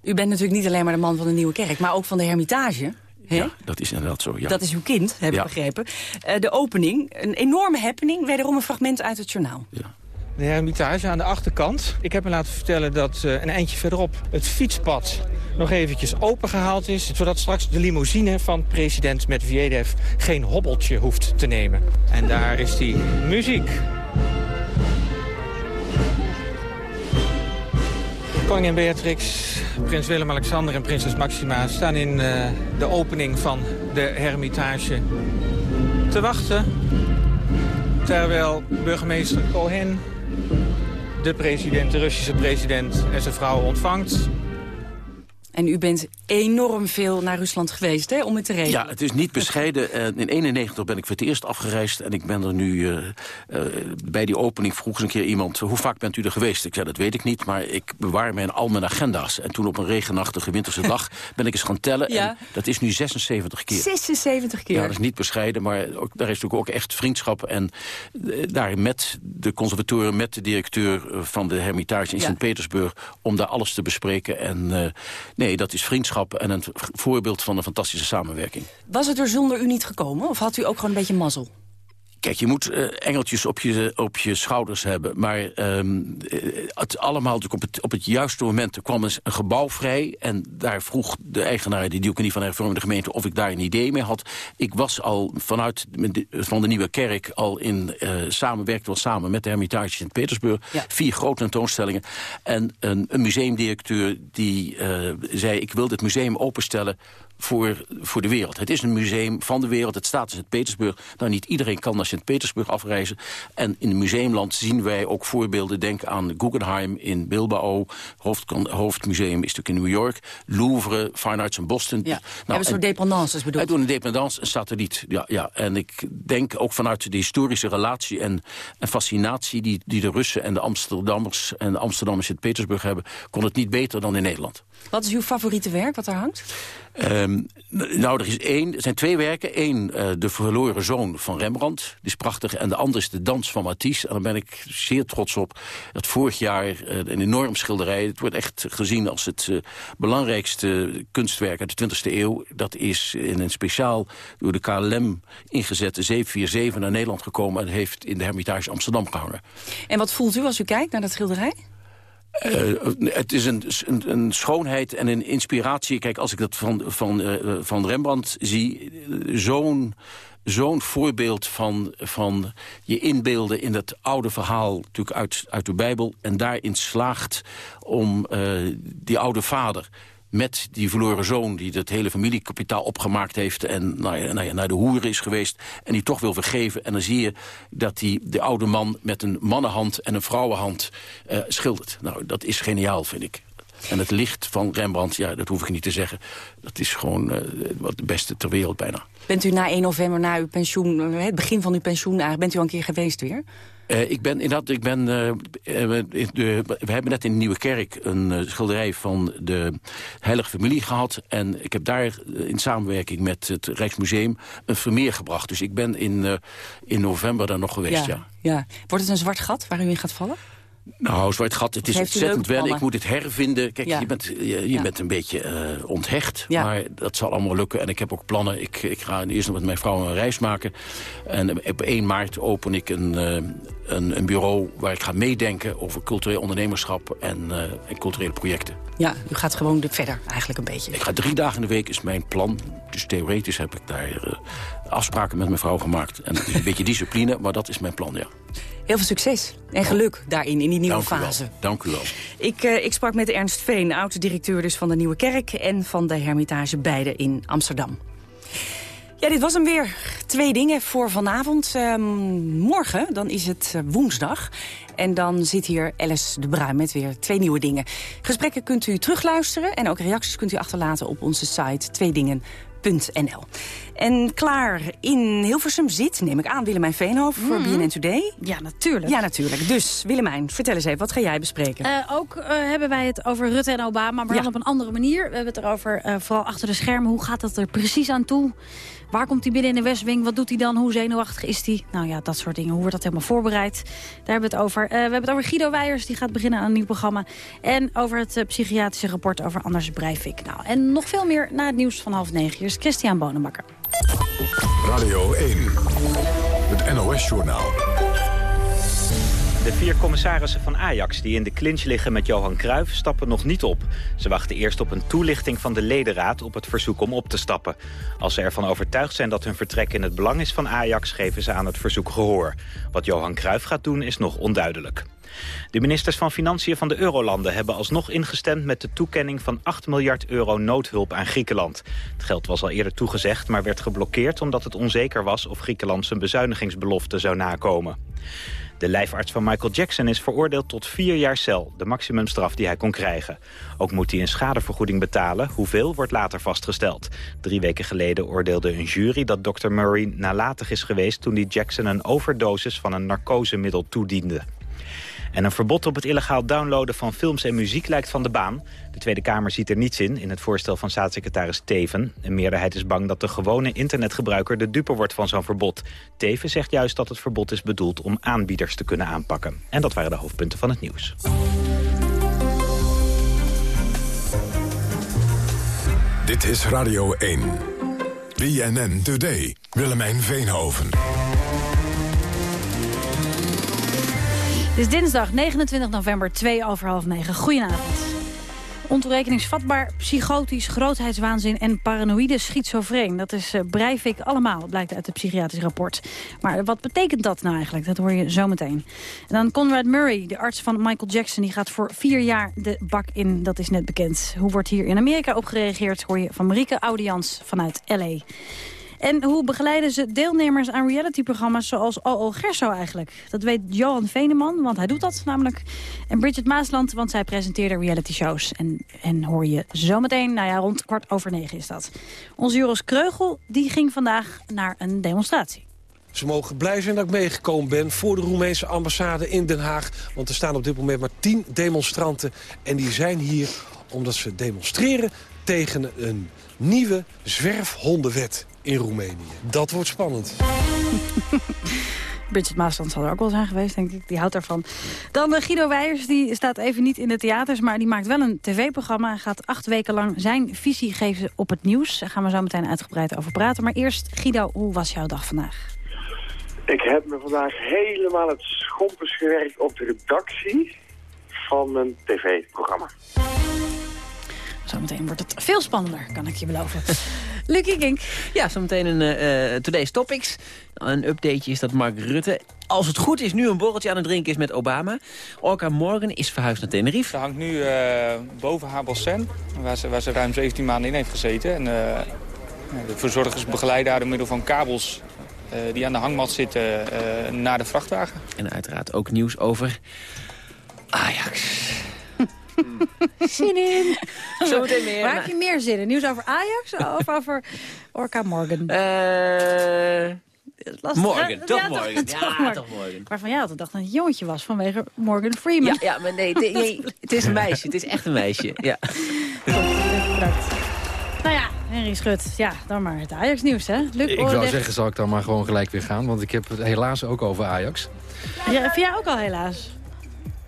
Speaker 18: U bent natuurlijk niet alleen maar de man van de Nieuwe Kerk... maar ook van de Hermitage.
Speaker 20: Ja, dat is inderdaad zo. Ja.
Speaker 18: Dat is uw kind, heb ik begrepen. Uh, de opening, een enorme happening. Wederom een fragment uit het journaal.
Speaker 23: Ja de Hermitage aan de achterkant. Ik heb me laten vertellen dat uh, een eindje verderop het fietspad nog eventjes opengehaald is... zodat straks de limousine van president Medvedev geen hobbeltje hoeft te nemen. En daar is die muziek. Koningin Beatrix, prins Willem-Alexander en prinses Maxima... staan in uh, de opening van de Hermitage te wachten... terwijl burgemeester Cohen de president, de Russische president en zijn vrouw ontvangt.
Speaker 18: En u bent enorm veel naar Rusland geweest, hè, om het te regelen.
Speaker 20: Ja, het is niet bescheiden. In 1991 ben ik voor het eerst afgereisd. En ik ben er nu... Uh, uh, bij die opening vroeg eens een keer iemand... hoe vaak bent u er geweest? Ik zei, dat weet ik niet, maar ik bewaar mijn, al mijn agenda's. En toen op een regenachtige winterse dag ben ik eens gaan tellen. Ja. En dat is nu 76 keer.
Speaker 18: 76 keer?
Speaker 20: Ja, dat is niet bescheiden, maar ook, daar is natuurlijk ook echt vriendschap. En uh, daar met de conservatoren, met de directeur van de Hermitage in ja. Sint-Petersburg... om daar alles te bespreken. En nee, dat is vriendschap en een voorbeeld van een fantastische samenwerking.
Speaker 18: Was het er zonder u niet gekomen? Of had u ook gewoon een beetje mazzel?
Speaker 20: Kijk, je moet uh, engeltjes op je, op je schouders hebben. Maar um, het allemaal op het, op het juiste moment. Er kwam eens een gebouw vrij. En daar vroeg de eigenaar, die diaconie van de hervormde gemeente... of ik daar een idee mee had. Ik was al vanuit van de Nieuwe Kerk al in uh, samenwerkte wel samen met de Hermitage in Petersburg. Ja. Vier grote tentoonstellingen. En een, een museumdirecteur die uh, zei... ik wil dit museum openstellen voor, voor de wereld. Het is een museum van de wereld. Het staat in Sint-Petersburg. Nou, niet iedereen kan naar Sint-Petersburg afreizen. En in het museumland zien wij ook voorbeelden. Denk aan Guggenheim in Bilbao. Hoofd, hoofdmuseum is natuurlijk in New York. Louvre, Fine Arts in Boston.
Speaker 18: Ja, nou, hebben soort dependances bedoeld?
Speaker 20: Wij doen een dependance, een satelliet. Ja, ja. En ik denk ook vanuit de historische relatie en, en fascinatie... Die, die de Russen en de Amsterdammers en de Amsterdammers Sint-Petersburg hebben... kon het niet beter dan in Nederland.
Speaker 18: Wat is uw favoriete werk wat er hangt?
Speaker 20: Um, nou, er, is één, er zijn twee werken. Eén, uh, De verloren zoon van Rembrandt. Die is prachtig. En de andere is De dans van Matisse. En daar ben ik zeer trots op. Dat vorig jaar uh, een enorm schilderij. Het wordt echt gezien als het uh, belangrijkste kunstwerk uit de 20e eeuw. Dat is in een speciaal door de KLM ingezette 747 naar Nederland gekomen... en heeft in de Hermitage Amsterdam gehangen.
Speaker 18: En wat voelt u als u kijkt naar dat schilderij?
Speaker 20: Uh, het is een, een, schoonheid en een inspiratie. Kijk, als ik dat van, van, uh, van Rembrandt zie, zo'n zo'n voorbeeld van, van je inbeelden in dat oude verhaal... natuurlijk uit, uit de Bijbel, en daarin slaagt om die oude vader met die verloren zoon die het hele familiekapitaal opgemaakt heeft... en nou nou naar de hoeren is geweest en die toch wil vergeven. En dan zie je dat die, de oude man met een mannenhand en een vrouwenhand uh, schildert. Nou, dat is geniaal, vind ik. En het licht van Rembrandt, ja, dat hoef ik niet te zeggen... dat is gewoon uh, wat de beste ter wereld bijna.
Speaker 18: Bent u na 1 november, na uw pensioen, het begin van uw pensioen... bent u al een keer geweest weer?
Speaker 20: Uh, ik ben inderdaad, ik ben, uh, de, we hebben net in de Nieuwe Kerk een schilderij van de Heilige Familie gehad. En ik heb daar in samenwerking met het Rijksmuseum een Vermeer gebracht. Dus ik ben in, in november daar nog geweest, ja,
Speaker 18: ja. ja. Wordt het een zwart gat waar u in gaat vallen?
Speaker 20: Nou, zwart gat, het is ontzettend wel. Ik moet het hervinden. Kijk, ja. je, bent, je, je bent een beetje uh, onthecht. Ja. Maar dat zal allemaal lukken. En ik heb ook plannen. Ik, ik ga eerst nog met mijn vrouw een reis maken. En op 1 maart open ik een, uh, een, een, bureau waar ik ga meedenken... over cultureel ondernemerschap en, uh, en culturele projecten.
Speaker 18: Ja, u gaat gewoon verder eigenlijk een beetje.
Speaker 20: Ik ga drie dagen in de week, is mijn plan. Dus theoretisch heb ik daar afspraken met mijn vrouw gemaakt. En is een beetje discipline, maar dat is mijn plan, ja.
Speaker 18: Heel veel succes en geluk daarin, in die nieuwe
Speaker 20: Dank u wel.
Speaker 18: fase.
Speaker 20: Dank u wel.
Speaker 18: Ik, eh, ik sprak met Ernst Veen, oud-directeur dus van de Nieuwe Kerk... en van de Hermitage beide in Amsterdam. Ja, dit was hem weer. Twee dingen voor vanavond. Ehm, morgen, dan is het eh, woensdag. En dan zit hier Alice de Bruin met weer twee nieuwe dingen. Gesprekken kunt u terugluisteren en ook reacties kunt u achterlaten op onze site tweedingen.nl. En klaar in Hilversum zit, neem ik aan, Willemijn Veenhoven voor
Speaker 24: Mhm.
Speaker 18: BNN Today.
Speaker 24: Ja, natuurlijk.
Speaker 18: Ja, natuurlijk. Dus, Willemijn, vertel eens even, wat ga jij bespreken?
Speaker 24: Eh, ook eh, hebben wij het over Rutte en Obama, maar
Speaker 18: Ja.
Speaker 24: dan op een andere manier. We hebben het erover, eh, vooral achter de schermen. Hoe gaat dat er precies aan toe? Waar komt hij binnen in de Westwing? Wat doet hij dan? Hoe zenuwachtig is hij? Nou ja, dat soort dingen. Hoe wordt dat helemaal voorbereid? Daar hebben we het over. We hebben het over Guido Weijers, die gaat beginnen aan een nieuw programma. En over het psychiatrische rapport over Anders Breivik. Nou, en nog veel meer na het nieuws van half negen. Hier is Christian Bonenbakker.
Speaker 17: Radio 1. Het NOS-journaal.
Speaker 1: De vier commissarissen van Ajax die in de clinch liggen met Johan Cruijff stappen nog niet op. Ze wachten eerst op een toelichting van de ledenraad op het verzoek om op te stappen. Als ze ervan overtuigd zijn dat hun vertrek in het belang is van Ajax... geven ze aan het verzoek gehoor. Wat Johan Cruijff gaat doen is nog onduidelijk. De ministers van Financiën van de Eurolanden hebben alsnog ingestemd met de toekenning van 8 miljard euro noodhulp aan Griekenland. Het geld was al eerder toegezegd, maar werd geblokkeerd omdat het onzeker was of Griekenland zijn bezuinigingsbelofte zou nakomen. De lijfarts van Michael Jackson is veroordeeld tot vier jaar cel, de maximumstraf die hij kon krijgen. Ook moet hij een schadevergoeding betalen, hoeveel wordt later vastgesteld. Drie weken geleden oordeelde een jury dat Dr. Murray nalatig is geweest toen hij Jackson een overdosis van een narcosemiddel toediende. En een verbod op het illegaal downloaden van films en muziek lijkt van de baan. De Tweede Kamer ziet er niets in in het voorstel van staatssecretaris Teven. Een meerderheid is bang dat de gewone internetgebruiker de dupe wordt van zo'n verbod. Teven zegt juist dat het verbod is bedoeld om aanbieders te kunnen aanpakken. En dat waren de hoofdpunten van het nieuws.
Speaker 17: Dit is Radio 1. BNN Today. Willemijn Veenhoven.
Speaker 24: Het is dinsdag 29 november, 2 over half 9. Goedenavond. Ontoerekeningsvatbaar, psychotisch, grootheidswaanzin en paranoïde schizofreen. Dat is uh, Breivik allemaal, blijkt uit het psychiatrisch rapport. Maar wat betekent dat nou eigenlijk? Dat hoor je zo meteen. En dan Conrad Murray, de arts van Michael Jackson... die gaat voor vier jaar de bak in, dat is net bekend. Hoe wordt hier in Amerika op gereageerd... hoor je van Marieke Audians vanuit L.A. En hoe begeleiden ze deelnemers aan realityprogramma's zoals O.O. Gerso eigenlijk? Dat weet Johan Veneman, want hij doet dat namelijk. En Bridget Maasland, want zij presenteerde realityshows. En, en hoor je zometeen, nou ja, rond kwart over negen is dat. Onze Joris Kreugel, die ging vandaag naar een demonstratie.
Speaker 25: Ze mogen blij zijn dat ik meegekomen ben voor de Roemeense ambassade in Den Haag. Want er staan op dit moment maar tien demonstranten. En die zijn hier omdat ze demonstreren tegen een nieuwe zwerfhondenwet in Roemenië. Dat wordt spannend.
Speaker 24: Bridget Maasland zal er ook wel zijn geweest, denk ik. Die houdt ervan. Dan uh, Guido Weijers, die staat even niet in de theaters... maar die maakt wel een tv-programma. Hij gaat acht weken lang zijn visie geven op het nieuws. Daar gaan we zo meteen uitgebreid over praten. Maar eerst, Guido, hoe was jouw dag vandaag?
Speaker 26: Ik heb me vandaag helemaal het schompers gewerkt op de redactie van een tv-programma.
Speaker 24: Zometeen wordt het veel spannender, kan ik je beloven. Lucky Kink.
Speaker 27: Ja, zometeen een uh, Today's Topics. Een updateje is dat Mark Rutte, als het goed is, nu een borreltje aan het drinken is met Obama. Orca Morgan is verhuisd naar Tenerife.
Speaker 23: Ze hangt nu uh, boven Habelsen, waar ze, waar ze ruim 17 maanden in heeft gezeten. En, uh, de verzorgers begeleiden haar door middel van kabels uh, die aan de hangmat zitten naar de vrachtwagen.
Speaker 27: En uiteraard ook nieuws over Ajax.
Speaker 24: Zin in.
Speaker 27: Zometeen meer.
Speaker 24: Waar heb je meer zin in? Nieuws over Ajax of over Orca Morgan?
Speaker 27: Uh, morgen,
Speaker 24: ja,
Speaker 27: toch
Speaker 24: ja,
Speaker 27: morgen.
Speaker 24: Toch,
Speaker 27: ja,
Speaker 24: toch morgen.
Speaker 27: toch morgen.
Speaker 24: Waarvan jij altijd dacht dat het een jongetje was vanwege Morgan Freeman.
Speaker 27: Ja, ja maar nee, het, nee, het is een meisje. Het is echt een meisje. Ja.
Speaker 24: Bedankt. Nou ja, Henry Schut. Ja, dan maar het Ajax-nieuws, hè? Luc
Speaker 28: ik zou zeggen, zal ik dan maar gewoon gelijk weer gaan. Want ik heb het helaas ook over Ajax.
Speaker 24: Ja, vind jij ook al helaas?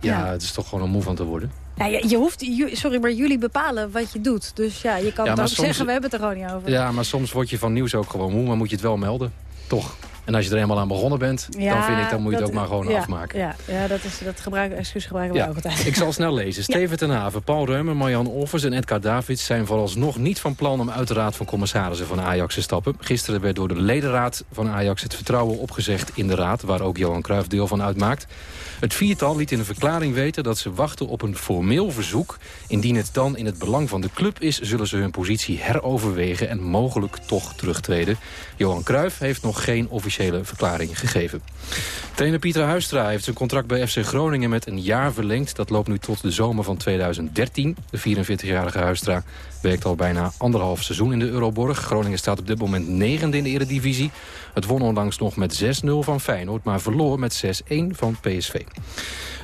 Speaker 28: Ja, ja, het is toch gewoon om moe van te worden.
Speaker 24: Ja, je, je hoeft, sorry, maar jullie bepalen wat je doet. Dus ja, je kan
Speaker 28: ja,
Speaker 24: het ook
Speaker 28: soms,
Speaker 24: zeggen, we hebben het er gewoon niet over.
Speaker 28: Ja, maar soms word je van nieuws ook gewoon moe, maar moet je het wel melden. Toch? En als je er eenmaal aan begonnen bent, dan vind ik, dan moet je het ook maar gewoon
Speaker 24: ja,
Speaker 28: afmaken.
Speaker 24: Ja, ja dat, is, dat gebruik, excuus gebruiken we ook altijd.
Speaker 28: Ik zal snel lezen. Steven ten Haven, Paul Reumer, Marjan Offers en Edgar Davids... zijn vooralsnog niet van plan om uit de raad van commissarissen van Ajax te stappen. Gisteren werd door de ledenraad van Ajax het vertrouwen opgezegd in de raad... waar ook Johan Cruijff deel van uitmaakt. Het viertal liet in een verklaring weten dat ze wachten op een formeel verzoek. Indien het dan in het belang van de club is... zullen ze hun positie heroverwegen en mogelijk toch terugtreden. Johan Cruijff heeft nog geen officiële verklaring gegeven. Trainer Pieter Huistra heeft zijn contract bij FC Groningen met een jaar verlengd. Dat loopt nu tot de zomer van 2013. De 44-jarige Huistra werkt al bijna anderhalf seizoen in de Euroborg. Groningen staat op dit moment negende in de eredivisie. Het won onlangs nog met 6-0 van Feyenoord, maar verloor met 6-1 van PSV.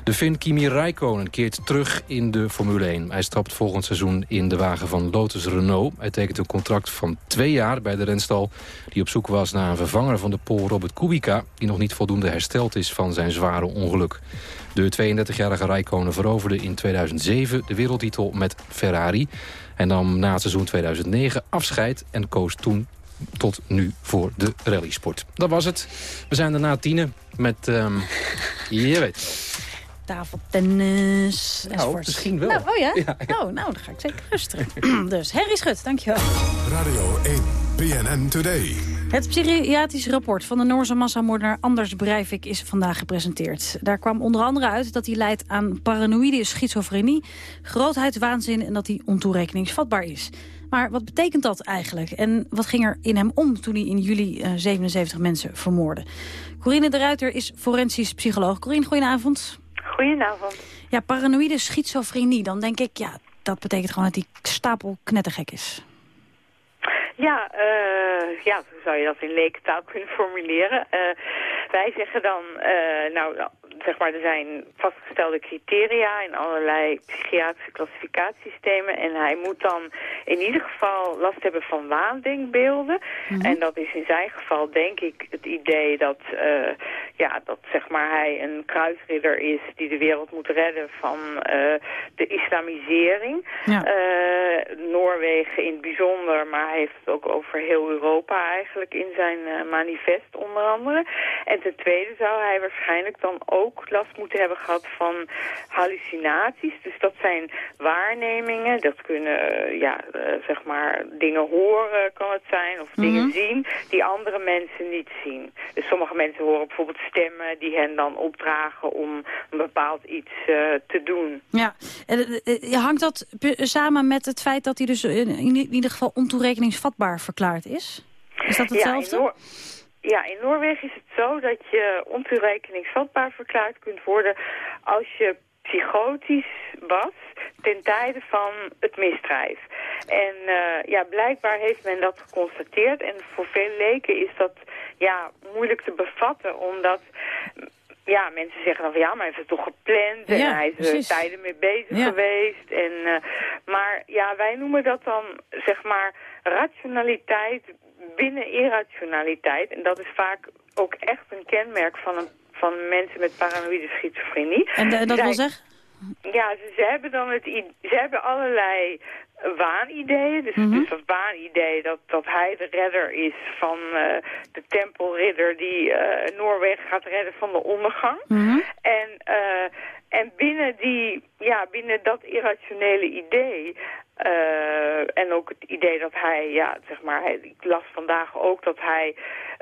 Speaker 28: De Finn Kimi Räikkönen keert terug in de Formule 1. Hij stapt volgend seizoen in de wagen van Lotus Renault. Hij tekent een contract van twee jaar bij de renstal... die op zoek was naar een vervanger van de Pool Robert Kubica... die nog niet voldoende hersteld is van zijn zware ongeluk. De 32-jarige Räikkönen veroverde in 2007 de wereldtitel met Ferrari... en nam na het seizoen 2009 afscheid en koos toen tot nu voor de rallysport. Dat was het. We zijn daarna tienen met, um, je weet
Speaker 24: tafeltennis
Speaker 28: nou, misschien wel.
Speaker 24: Nou, oh ja? ja, ja. Oh, nou, dan ga ik zeker luisteren. dus, Harry Schut, dankjewel.
Speaker 17: Radio 1, PNN Today.
Speaker 24: Het psychiatrisch rapport van de Noorse massamoordenaar Anders Breivik is vandaag gepresenteerd. Daar kwam onder andere uit dat hij leidt aan paranoïde schizofrenie, grootheidswaanzin en dat hij ontoerekeningsvatbaar is. Maar wat betekent dat eigenlijk? En wat ging er in hem om toen hij in juli uh, 77 mensen vermoordde? Corine de Ruiter is forensisch psycholoog. Corine, goedenavond.
Speaker 29: Goedenavond.
Speaker 24: Ja, paranoïde schizofrenie. Dan denk ik, ja, dat betekent gewoon dat hij stapel knettergek is.
Speaker 29: Ja, uh, ja, zo zou je dat in lekentaal kunnen formuleren. Uh, wij zeggen dan, uh, nou, zeg maar, er zijn vastgestelde criteria in allerlei psychiatrische klassificatiesystemen. En hij moet dan in ieder geval last hebben van waandenkbeelden. Mm En dat is in zijn geval, denk ik, het idee dat, uh, ja, dat zeg maar, hij een kruisridder is die de wereld moet redden van uh, de islamisering. Ja. Noorwegen in het bijzonder, maar hij heeft het ook over heel Europa eigenlijk in zijn manifest onder andere. En ten tweede zou hij waarschijnlijk dan ook last moeten hebben gehad van hallucinaties. Dus dat zijn waarnemingen. Dat kunnen, ja, uh, zeg maar, dingen horen kan het zijn. Of dingen mm -hmm. zien die andere mensen niet zien. Dus sommige mensen horen bijvoorbeeld stemmen die hen dan opdragen om een bepaald iets uh, te doen.
Speaker 24: Ja, en hangt dat samen met het feit dat hij dus in, in ieder geval ontoerekeningsvatbaar verklaard is? Is dat hetzelfde?
Speaker 29: Ja, ja, in Noorwegen is het zo dat je ontoerekeningsvatbaar verklaard kunt worden als je psychotisch was ten tijde van het misdrijf. En uh, ja, blijkbaar heeft men dat geconstateerd en voor veel leken is dat ja, moeilijk te bevatten, omdat ja, mensen zeggen dan van ja, maar hij heeft het toch gepland en ja, hij is er tijden mee bezig ja. geweest. En, uh, maar ja, wij noemen dat dan zeg maar rationaliteit binnen irrationaliteit. En dat is vaak ook echt een kenmerk van, een, van mensen met paranoïde schizofrenie.
Speaker 24: En de, dat Zij, wil zeggen?
Speaker 29: Ja, ze, ze, hebben dan het, ze hebben allerlei waanideeën. Dus, mm -hmm. dus dat waanidee dat, dat hij de redder is van uh, de tempelridder die uh, Noorwegen gaat redden van de ondergang.
Speaker 24: Mm -hmm.
Speaker 29: En, uh, en binnen, die, ja, binnen dat irrationele idee uh, en ook het idee dat hij, ja, zeg maar, hij, ik las vandaag ook dat hij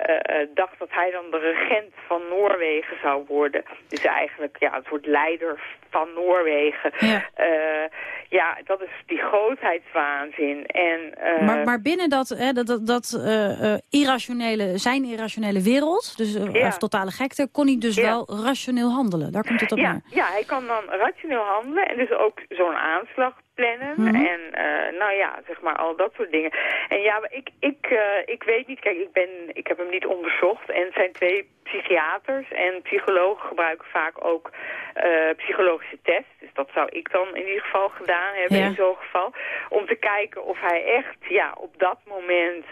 Speaker 29: uh, dacht dat hij dan de regent van Noorwegen zou worden. Dus eigenlijk, ja, het wordt leider van Noorwegen.
Speaker 24: Ja,
Speaker 29: uh, ja dat is die grootheidswaanzin. En,
Speaker 24: maar, maar binnen dat, hè, dat, dat, dat irrationele, zijn irrationele wereld, dus ja. of totale gekte, kon hij dus ja. wel rationeel handelen. Daar komt het op
Speaker 29: ja,
Speaker 24: neer.
Speaker 29: Ja, hij kan dan rationeel handelen en dus ook zo'n aanslag plannen
Speaker 24: Mhm.
Speaker 29: mm -hmm. en uh, nou ja, zeg maar al dat soort dingen. En ja, ik, ik, uh, ik weet niet, kijk, ik, ben, ik heb hem niet onderzocht en het zijn twee psychiaters en psychologen gebruiken vaak ook uh, psychologische tests. Dus dat zou ik dan in ieder geval gedaan hebben
Speaker 24: Ja.
Speaker 29: in zo'n geval. Om te kijken of hij echt ja, op dat moment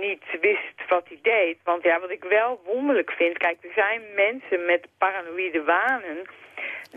Speaker 29: niet wist wat hij deed. Want ja, wat ik wel wonderlijk vind, kijk, er zijn mensen met paranoïde wanen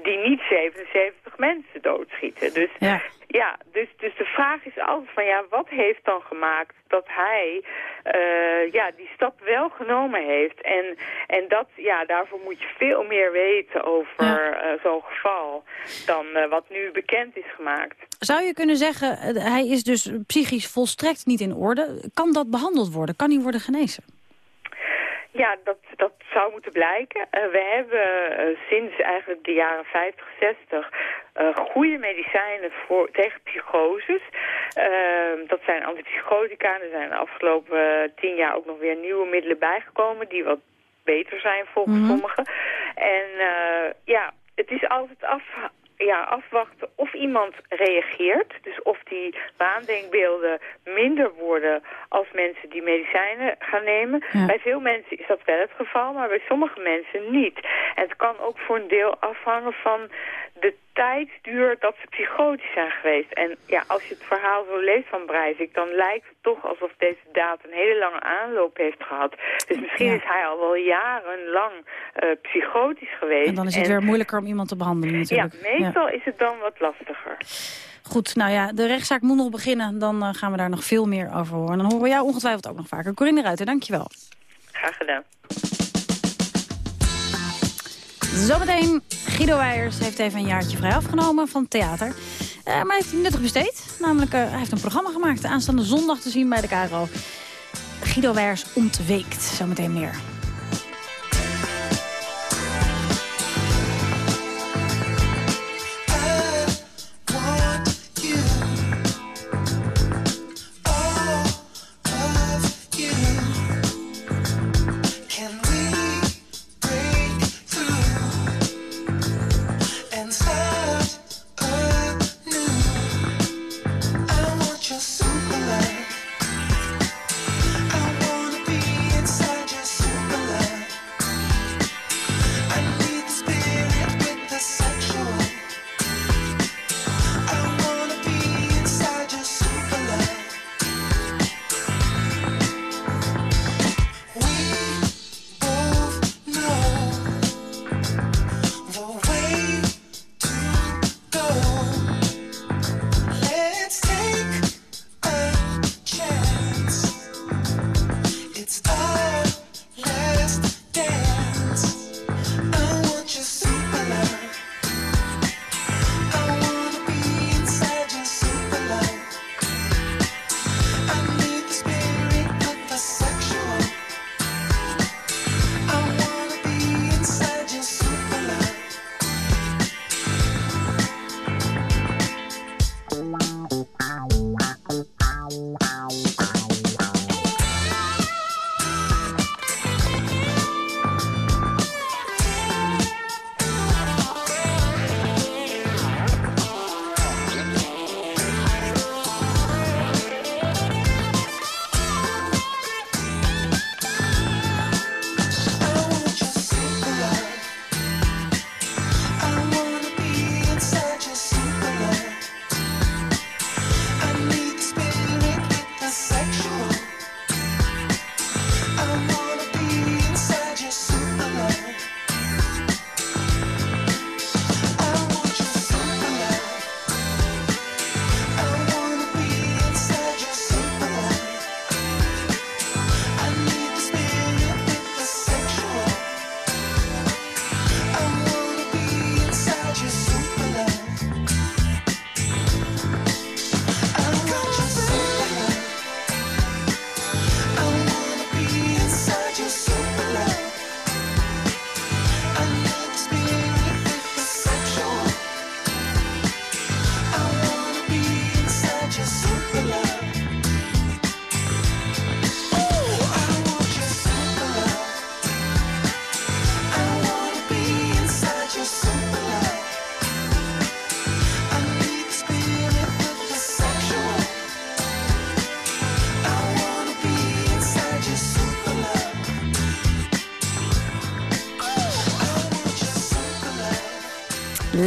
Speaker 29: die niet 77 mensen doodschieten. Dus
Speaker 24: ja,
Speaker 29: Ja, dus, dus de vraag is altijd van ja, wat heeft dan gemaakt dat hij uh, ja, die stap wel genomen heeft. En, en dat, ja, daarvoor moet je veel meer weten over ja. uh, zo'n geval dan uh, wat nu bekend is gemaakt.
Speaker 30: Zou je kunnen zeggen, hij is dus psychisch volstrekt niet in orde. Kan dat behandeld worden? Kan hij worden genezen?
Speaker 29: Ja, dat, dat zou moeten blijken. Uh, we hebben uh, sinds eigenlijk de jaren 50, 60 uh, goede medicijnen voor, tegen psychoses. dat zijn antipsychotica. Er zijn de afgelopen tien jaar ook nog weer nieuwe middelen bijgekomen... die wat beter zijn volgens mm -hmm. sommigen. En ja, het is altijd af, ja, afwachten of iemand reageert. Dus of die waandenkbeelden minder worden als mensen die medicijnen gaan nemen. Ja. Bij veel mensen is dat wel het geval, maar bij sommige mensen niet. En het kan ook voor een deel afhangen van de tijdsduur dat ze psychotisch zijn geweest. En ja, als je het verhaal zo leest van Breivik, dan lijkt het toch alsof deze daad een hele lange aanloop heeft gehad. Dus misschien ja. is hij al wel jarenlang uh, psychotisch geweest.
Speaker 30: En dan is het en... weer moeilijker om iemand te behandelen natuurlijk.
Speaker 29: Ja, meestal ja. is het dan wat lastiger.
Speaker 30: Goed, nou ja, de rechtszaak moet nog beginnen. Dan uh, gaan we daar nog veel meer over horen. En dan horen we jou ongetwijfeld ook nog vaker. Corinne Ruiter, dankjewel.
Speaker 29: Graag gedaan.
Speaker 30: Zometeen, Guido Weijers heeft even een jaartje vrij afgenomen van theater. Uh, maar heeft hij nuttig besteed. Namelijk, uh, hij heeft een programma gemaakt. Aanstaande zondag te zien bij de KRO. Guido Weijers ontweekt. Zometeen meer.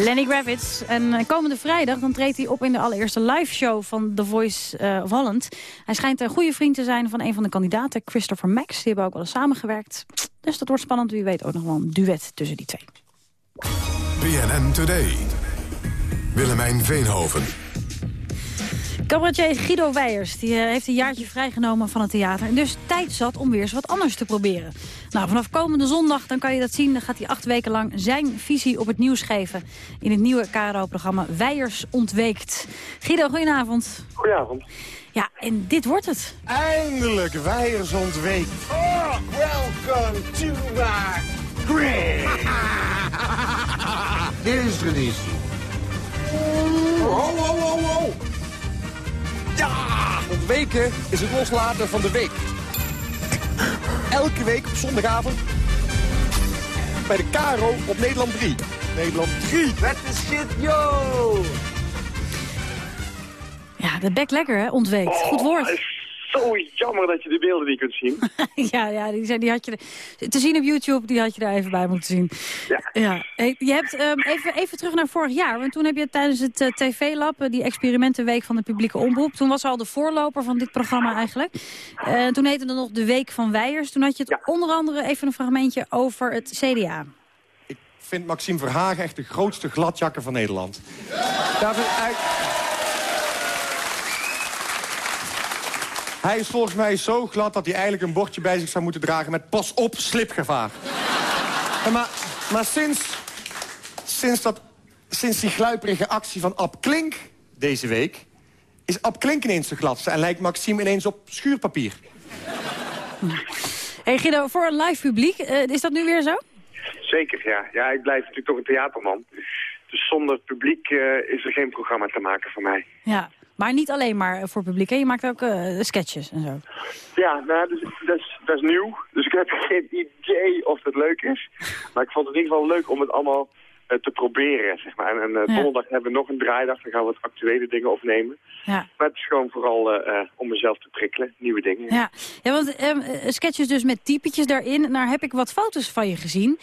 Speaker 30: Lenny Gravitz. En komende vrijdag dan treedt hij op in de allereerste live show van The Voice uh, of Holland. Hij schijnt een goede vriend te zijn van een van de kandidaten, Christopher Max. Die hebben ook wel eens samengewerkt. Dus dat wordt spannend. Wie weet ook nog wel een duet tussen die twee.
Speaker 17: BNN Today. Willemijn Veenhoven.
Speaker 24: Cabaretier Guido Weijers die, eh, heeft een jaartje vrijgenomen van het theater... en dus tijd zat om weer eens wat anders te proberen. Nou, vanaf komende zondag dan kan je dat zien. Dan gaat hij acht weken lang zijn visie op het nieuws geven... in het nieuwe KRO-programma Weijers Ontweekt. Guido, goedenavond.
Speaker 26: Goedenavond.
Speaker 24: Ja, en dit wordt het.
Speaker 31: Eindelijk Weijers Ontweekt. Oh, welcome to my grave. Dit is traditie. Ho, ho, ho, ho. Ja, ontweken is het loslaten van de week. Elke week op zondagavond bij de Caro op Nederland 3. Nederland 3. Met de shit, yo!
Speaker 24: Ja, de bek lekker, hè? Ontweekt. Goed woord.
Speaker 26: Het is zo jammer dat je de beelden niet kunt zien.
Speaker 24: ja, ja die, zijn, die had je te zien op YouTube, die had je daar even bij moeten zien.
Speaker 26: Ja.
Speaker 24: ja. Je hebt ehm, even, even terug naar vorig jaar, want toen heb je tijdens het eh, TV-lab, eh, die experimentenweek van de publieke omroep, toen was al de voorloper van dit programma eigenlijk. Eh, toen heette het nog de Week van Weijers. Toen had je het onder andere even een fragmentje over het CDA.
Speaker 31: Ik vind Maxime Verhagen echt de grootste gladjakker van Nederland. Daar vind- hij... hij is volgens mij zo glad dat hij eigenlijk een bordje bij zich zou moeten dragen met pas op, slipgevaar. Ja, maar, maar sinds, sinds, dat, sinds die gluiperige actie van Ab Klink deze week... is Ab Klink ineens de gladste en lijkt Maxime ineens op schuurpapier.
Speaker 24: Hey Guido, voor een live publiek, eh, is dat nu weer zo?
Speaker 26: Zeker, ja. Ja, ik blijf natuurlijk toch een theaterman. Dus zonder publiek eh, is er geen programma te maken voor mij.
Speaker 24: Ja, maar niet alleen maar voor publiek, hè? Je maakt ook eh, sketches en zo.
Speaker 26: Ja, nou, dus, dat, is, dat is nieuw. Dus ik heb geen idee of het leuk is. Maar ik vond het in ieder geval leuk om het allemaal eh, te proberen, zeg maar. En, en eh,
Speaker 24: Ja.
Speaker 26: donderdag hebben we nog een draaidag. Dan gaan we wat actuele dingen opnemen.
Speaker 24: Ja.
Speaker 26: Maar het is gewoon vooral om mezelf te prikkelen. Nieuwe dingen.
Speaker 24: Ja, ja want ehm, eh, sketches dus met typetjes daarin. Daar heb ik wat foto's van je gezien.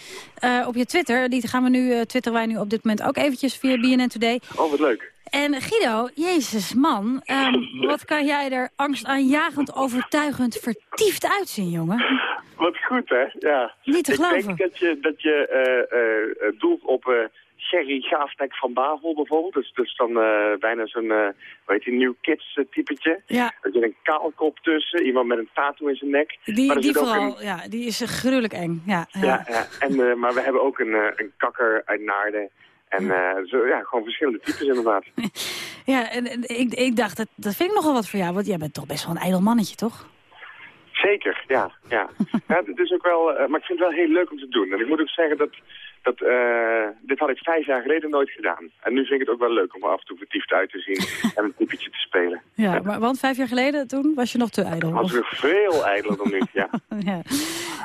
Speaker 24: Op je Twitter, die gaan we nu, twitteren wij nu op dit moment ook eventjes via BNN Today.
Speaker 26: Oh, wat leuk.
Speaker 24: En Guido, jezus man, ehm, wat kan jij er angstaanjagend overtuigend vertiefd uitzien, jongen?
Speaker 26: Wat goed, hè? Ja.
Speaker 24: Niet te
Speaker 26: ik
Speaker 24: geloven.
Speaker 26: denk dat je, dat je eh, eh, eh, doelt op eh Sherry Gaafnek van Bavel bijvoorbeeld. Dus, dus dan bijna zo'n, eh weet je, New Kids typetje.
Speaker 24: Ja.
Speaker 26: Er zit een kaalkop tussen, iemand met een tattoo in zijn nek. maar
Speaker 24: Die,
Speaker 26: er
Speaker 24: die vooral,
Speaker 26: een-
Speaker 24: ja, die is gruwelijk eng. Ja, ja.
Speaker 26: ja, ja. En, maar we hebben ook een, een kakker uit Naarden. En eh, zo, ja, gewoon verschillende types inderdaad.
Speaker 24: Ja, en, en ik, ik dacht, dat, dat vind ik nogal wat voor jou. Want jij bent toch best wel een ijdel mannetje, toch?
Speaker 26: Zeker, ja. ja. ja het is ook wel, eh, maar ik vind het wel heel leuk om te doen. En ik moet ook zeggen dat, dat eh, dit had ik vijf jaar geleden nooit gedaan. En nu vind ik het ook wel leuk om af en toe vertiefd uit te zien en een typetje te spelen.
Speaker 24: Ja, maar, want vijf jaar geleden, toen was je nog te ijdel.
Speaker 26: Was weer veel ijdeler dan nu, ja.
Speaker 24: ja.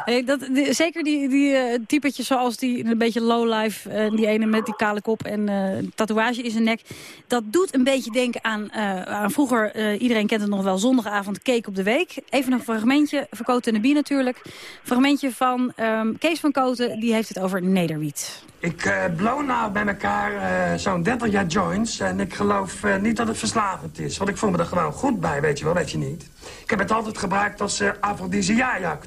Speaker 24: Hey, dat, die- zeker die, die eh, typetjes zoals die een beetje lowlife, eh die ene met die kale kop en een tatoeage in zijn nek. Dat doet een beetje denken aan, aan vroeger, iedereen kent het nog wel, zondagavond Cake op de Week. Even een fragmentje, van Koten en de Bie natuurlijk. Fragmentje van ehm, Kees van Koten, die heeft het over Nederwiet.
Speaker 32: Ik eh blow nou bij elkaar eh, zo'n 30 jaar joints. En ik geloof eh, niet dat het verslavend is. Want ik voel me er gewoon goed bij, weet je wel, weet je niet. Ik heb het altijd gebruikt als uh.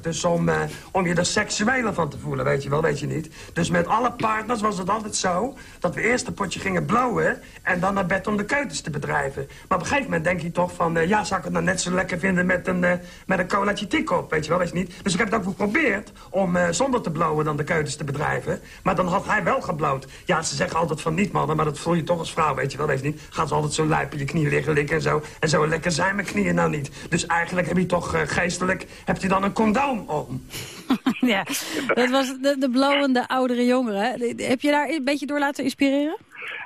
Speaker 32: Dus om, eh, om je er seksueler van te voelen, weet je wel, weet je niet. Dus met alle partners was het altijd zo... dat we eerst een potje gingen blowen... en dan naar bed om de keutens te bedrijven. Maar op een gegeven moment denk je toch van... eh, ja, zou ik het nou net zo lekker vinden met een, eh met een colaatje tik op, weet je wel, weet je niet. Dus ik heb het ook geprobeerd om zonder te blowen dan de keutens te bedrijven. Maar dan had hij wel geblowd. Ja, ze zeggen altijd van niet, mannen, maar dat voel je toch als vrouw, weet je wel, weet je niet. Gaan ze altijd zo lijp op je knieën liggen likken en zo. En zo lekker zijn mijn knieën nou niet. Dus eigenlijk heb je toch eh, geestelijk, heb je dan een condoom om.
Speaker 24: ja, dat was de, de blowende oudere jongeren. Heb je daar een beetje door laten inspireren?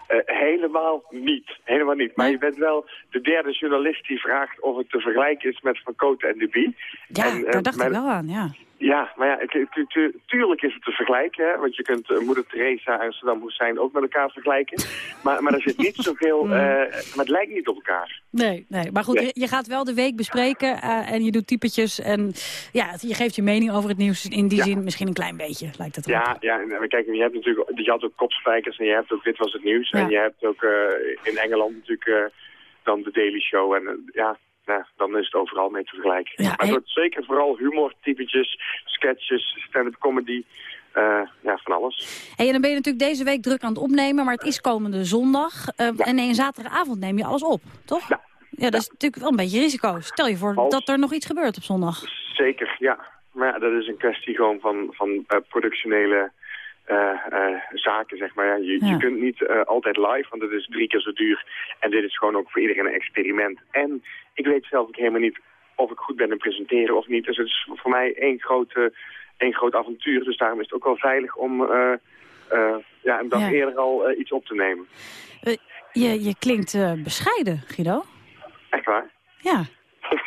Speaker 26: Eh, helemaal niet. Helemaal niet. Maar je bent wel de derde journalist die vraagt of het te vergelijken is met Van Koten en de Bie.
Speaker 24: Ja,
Speaker 26: En, eh,
Speaker 24: daar dacht
Speaker 26: mijn-
Speaker 24: ik wel aan, ja.
Speaker 26: Ja, maar ja, tu- tu- tuurlijk is het te vergelijken, hè, want je kunt eh, moeder Teresa en Saddam Hussein ook met elkaar vergelijken. Maar, maar er zit niet zoveel, eh maar het lijkt niet op elkaar.
Speaker 24: Nee, nee. maar goed,
Speaker 26: Nee.
Speaker 24: je, je gaat wel de week bespreken eh, en je doet typetjes. En ja, je geeft je mening over het nieuws in die zin misschien een klein beetje, lijkt het wel.
Speaker 26: Ja, ja en, kijk, je hebt natuurlijk, je had ook kopspijkers en je hebt ook Dit Was Het Nieuws.
Speaker 24: Ja.
Speaker 26: En je hebt ook in Engeland natuurlijk dan de Daily Show. En eh, ja, nou, dan is het overal mee te vergelijken. maar het wordt zeker vooral humor, typetjes, sketches, stand-up comedy. eh, ja, van alles.
Speaker 24: Hey, en dan ben je natuurlijk deze week druk aan het opnemen, maar het is komende zondag. Eh, En nee, een zaterdagavond neem je alles op, toch?
Speaker 26: Ja,
Speaker 24: Ja, dat is natuurlijk wel een beetje risico. Stel je voor dat er nog iets gebeurt op zondag.
Speaker 26: Zeker, ja. Maar ja, dat is een kwestie gewoon van, van uh, productionele zaken, zeg maar. Ja, je,
Speaker 24: Ja.
Speaker 26: je kunt niet uh, altijd live, want het is drie keer zo duur. En dit is gewoon ook voor iedereen een experiment. En ik weet zelf ook helemaal niet of ik goed ben in presenteren of niet. Dus het is voor mij één grote, één groot avontuur. Dus daarom is het ook wel veilig om uh, uh, ja, een dag
Speaker 24: Ja.
Speaker 26: eerder al uh, iets op te nemen.
Speaker 24: Eh, je, je klinkt eh, bescheiden, Guido.
Speaker 26: Echt waar?
Speaker 24: Ja.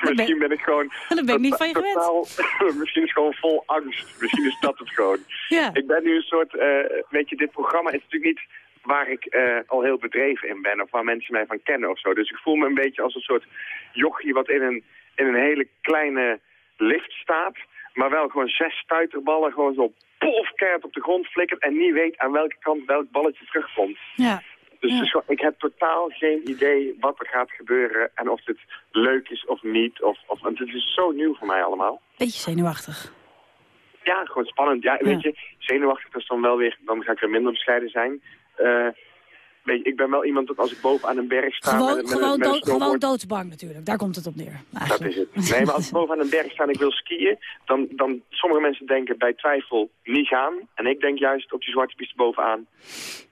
Speaker 26: Misschien ben ik gewoon...
Speaker 24: Dat ben ik niet van je gewend.
Speaker 26: totaal, misschien is het gewoon vol angst. Misschien is dat het gewoon.
Speaker 24: Ja.
Speaker 26: Ik ben nu een soort... eh, weet je, dit programma is natuurlijk niet waar ik eh, al heel bedreven in ben... of waar mensen mij van kennen of zo. Dus ik voel me een beetje als een soort jochie... wat in een, in een hele kleine lift staat... maar wel gewoon zes stuiterballen gewoon zo plofkeert op de grond flikkert... en niet weet aan welke kant welk balletje terugkomt.
Speaker 24: Ja.
Speaker 26: Dus ik heb totaal geen idee wat er gaat gebeuren en of dit leuk is of niet. Of, of, want het is zo nieuw voor mij allemaal.
Speaker 24: Beetje zenuwachtig.
Speaker 26: Ja, gewoon spannend. Ja, weet je, zenuwachtig is dan wel weer, dan ga ik weer minder bescheiden zijn. Eh, weet je, ik ben wel iemand dat als ik boven aan een berg sta...
Speaker 24: Gewoon,
Speaker 26: met, met,
Speaker 24: gewoon,
Speaker 26: met
Speaker 24: dood, gewoon doodsbang natuurlijk. Daar komt het op neer.
Speaker 26: Dat is het. Nee, maar als ik boven aan een berg sta en ik wil skiën, dan, dan sommige mensen denken bij twijfel niet gaan. En ik denk juist op die zwarte piste bovenaan,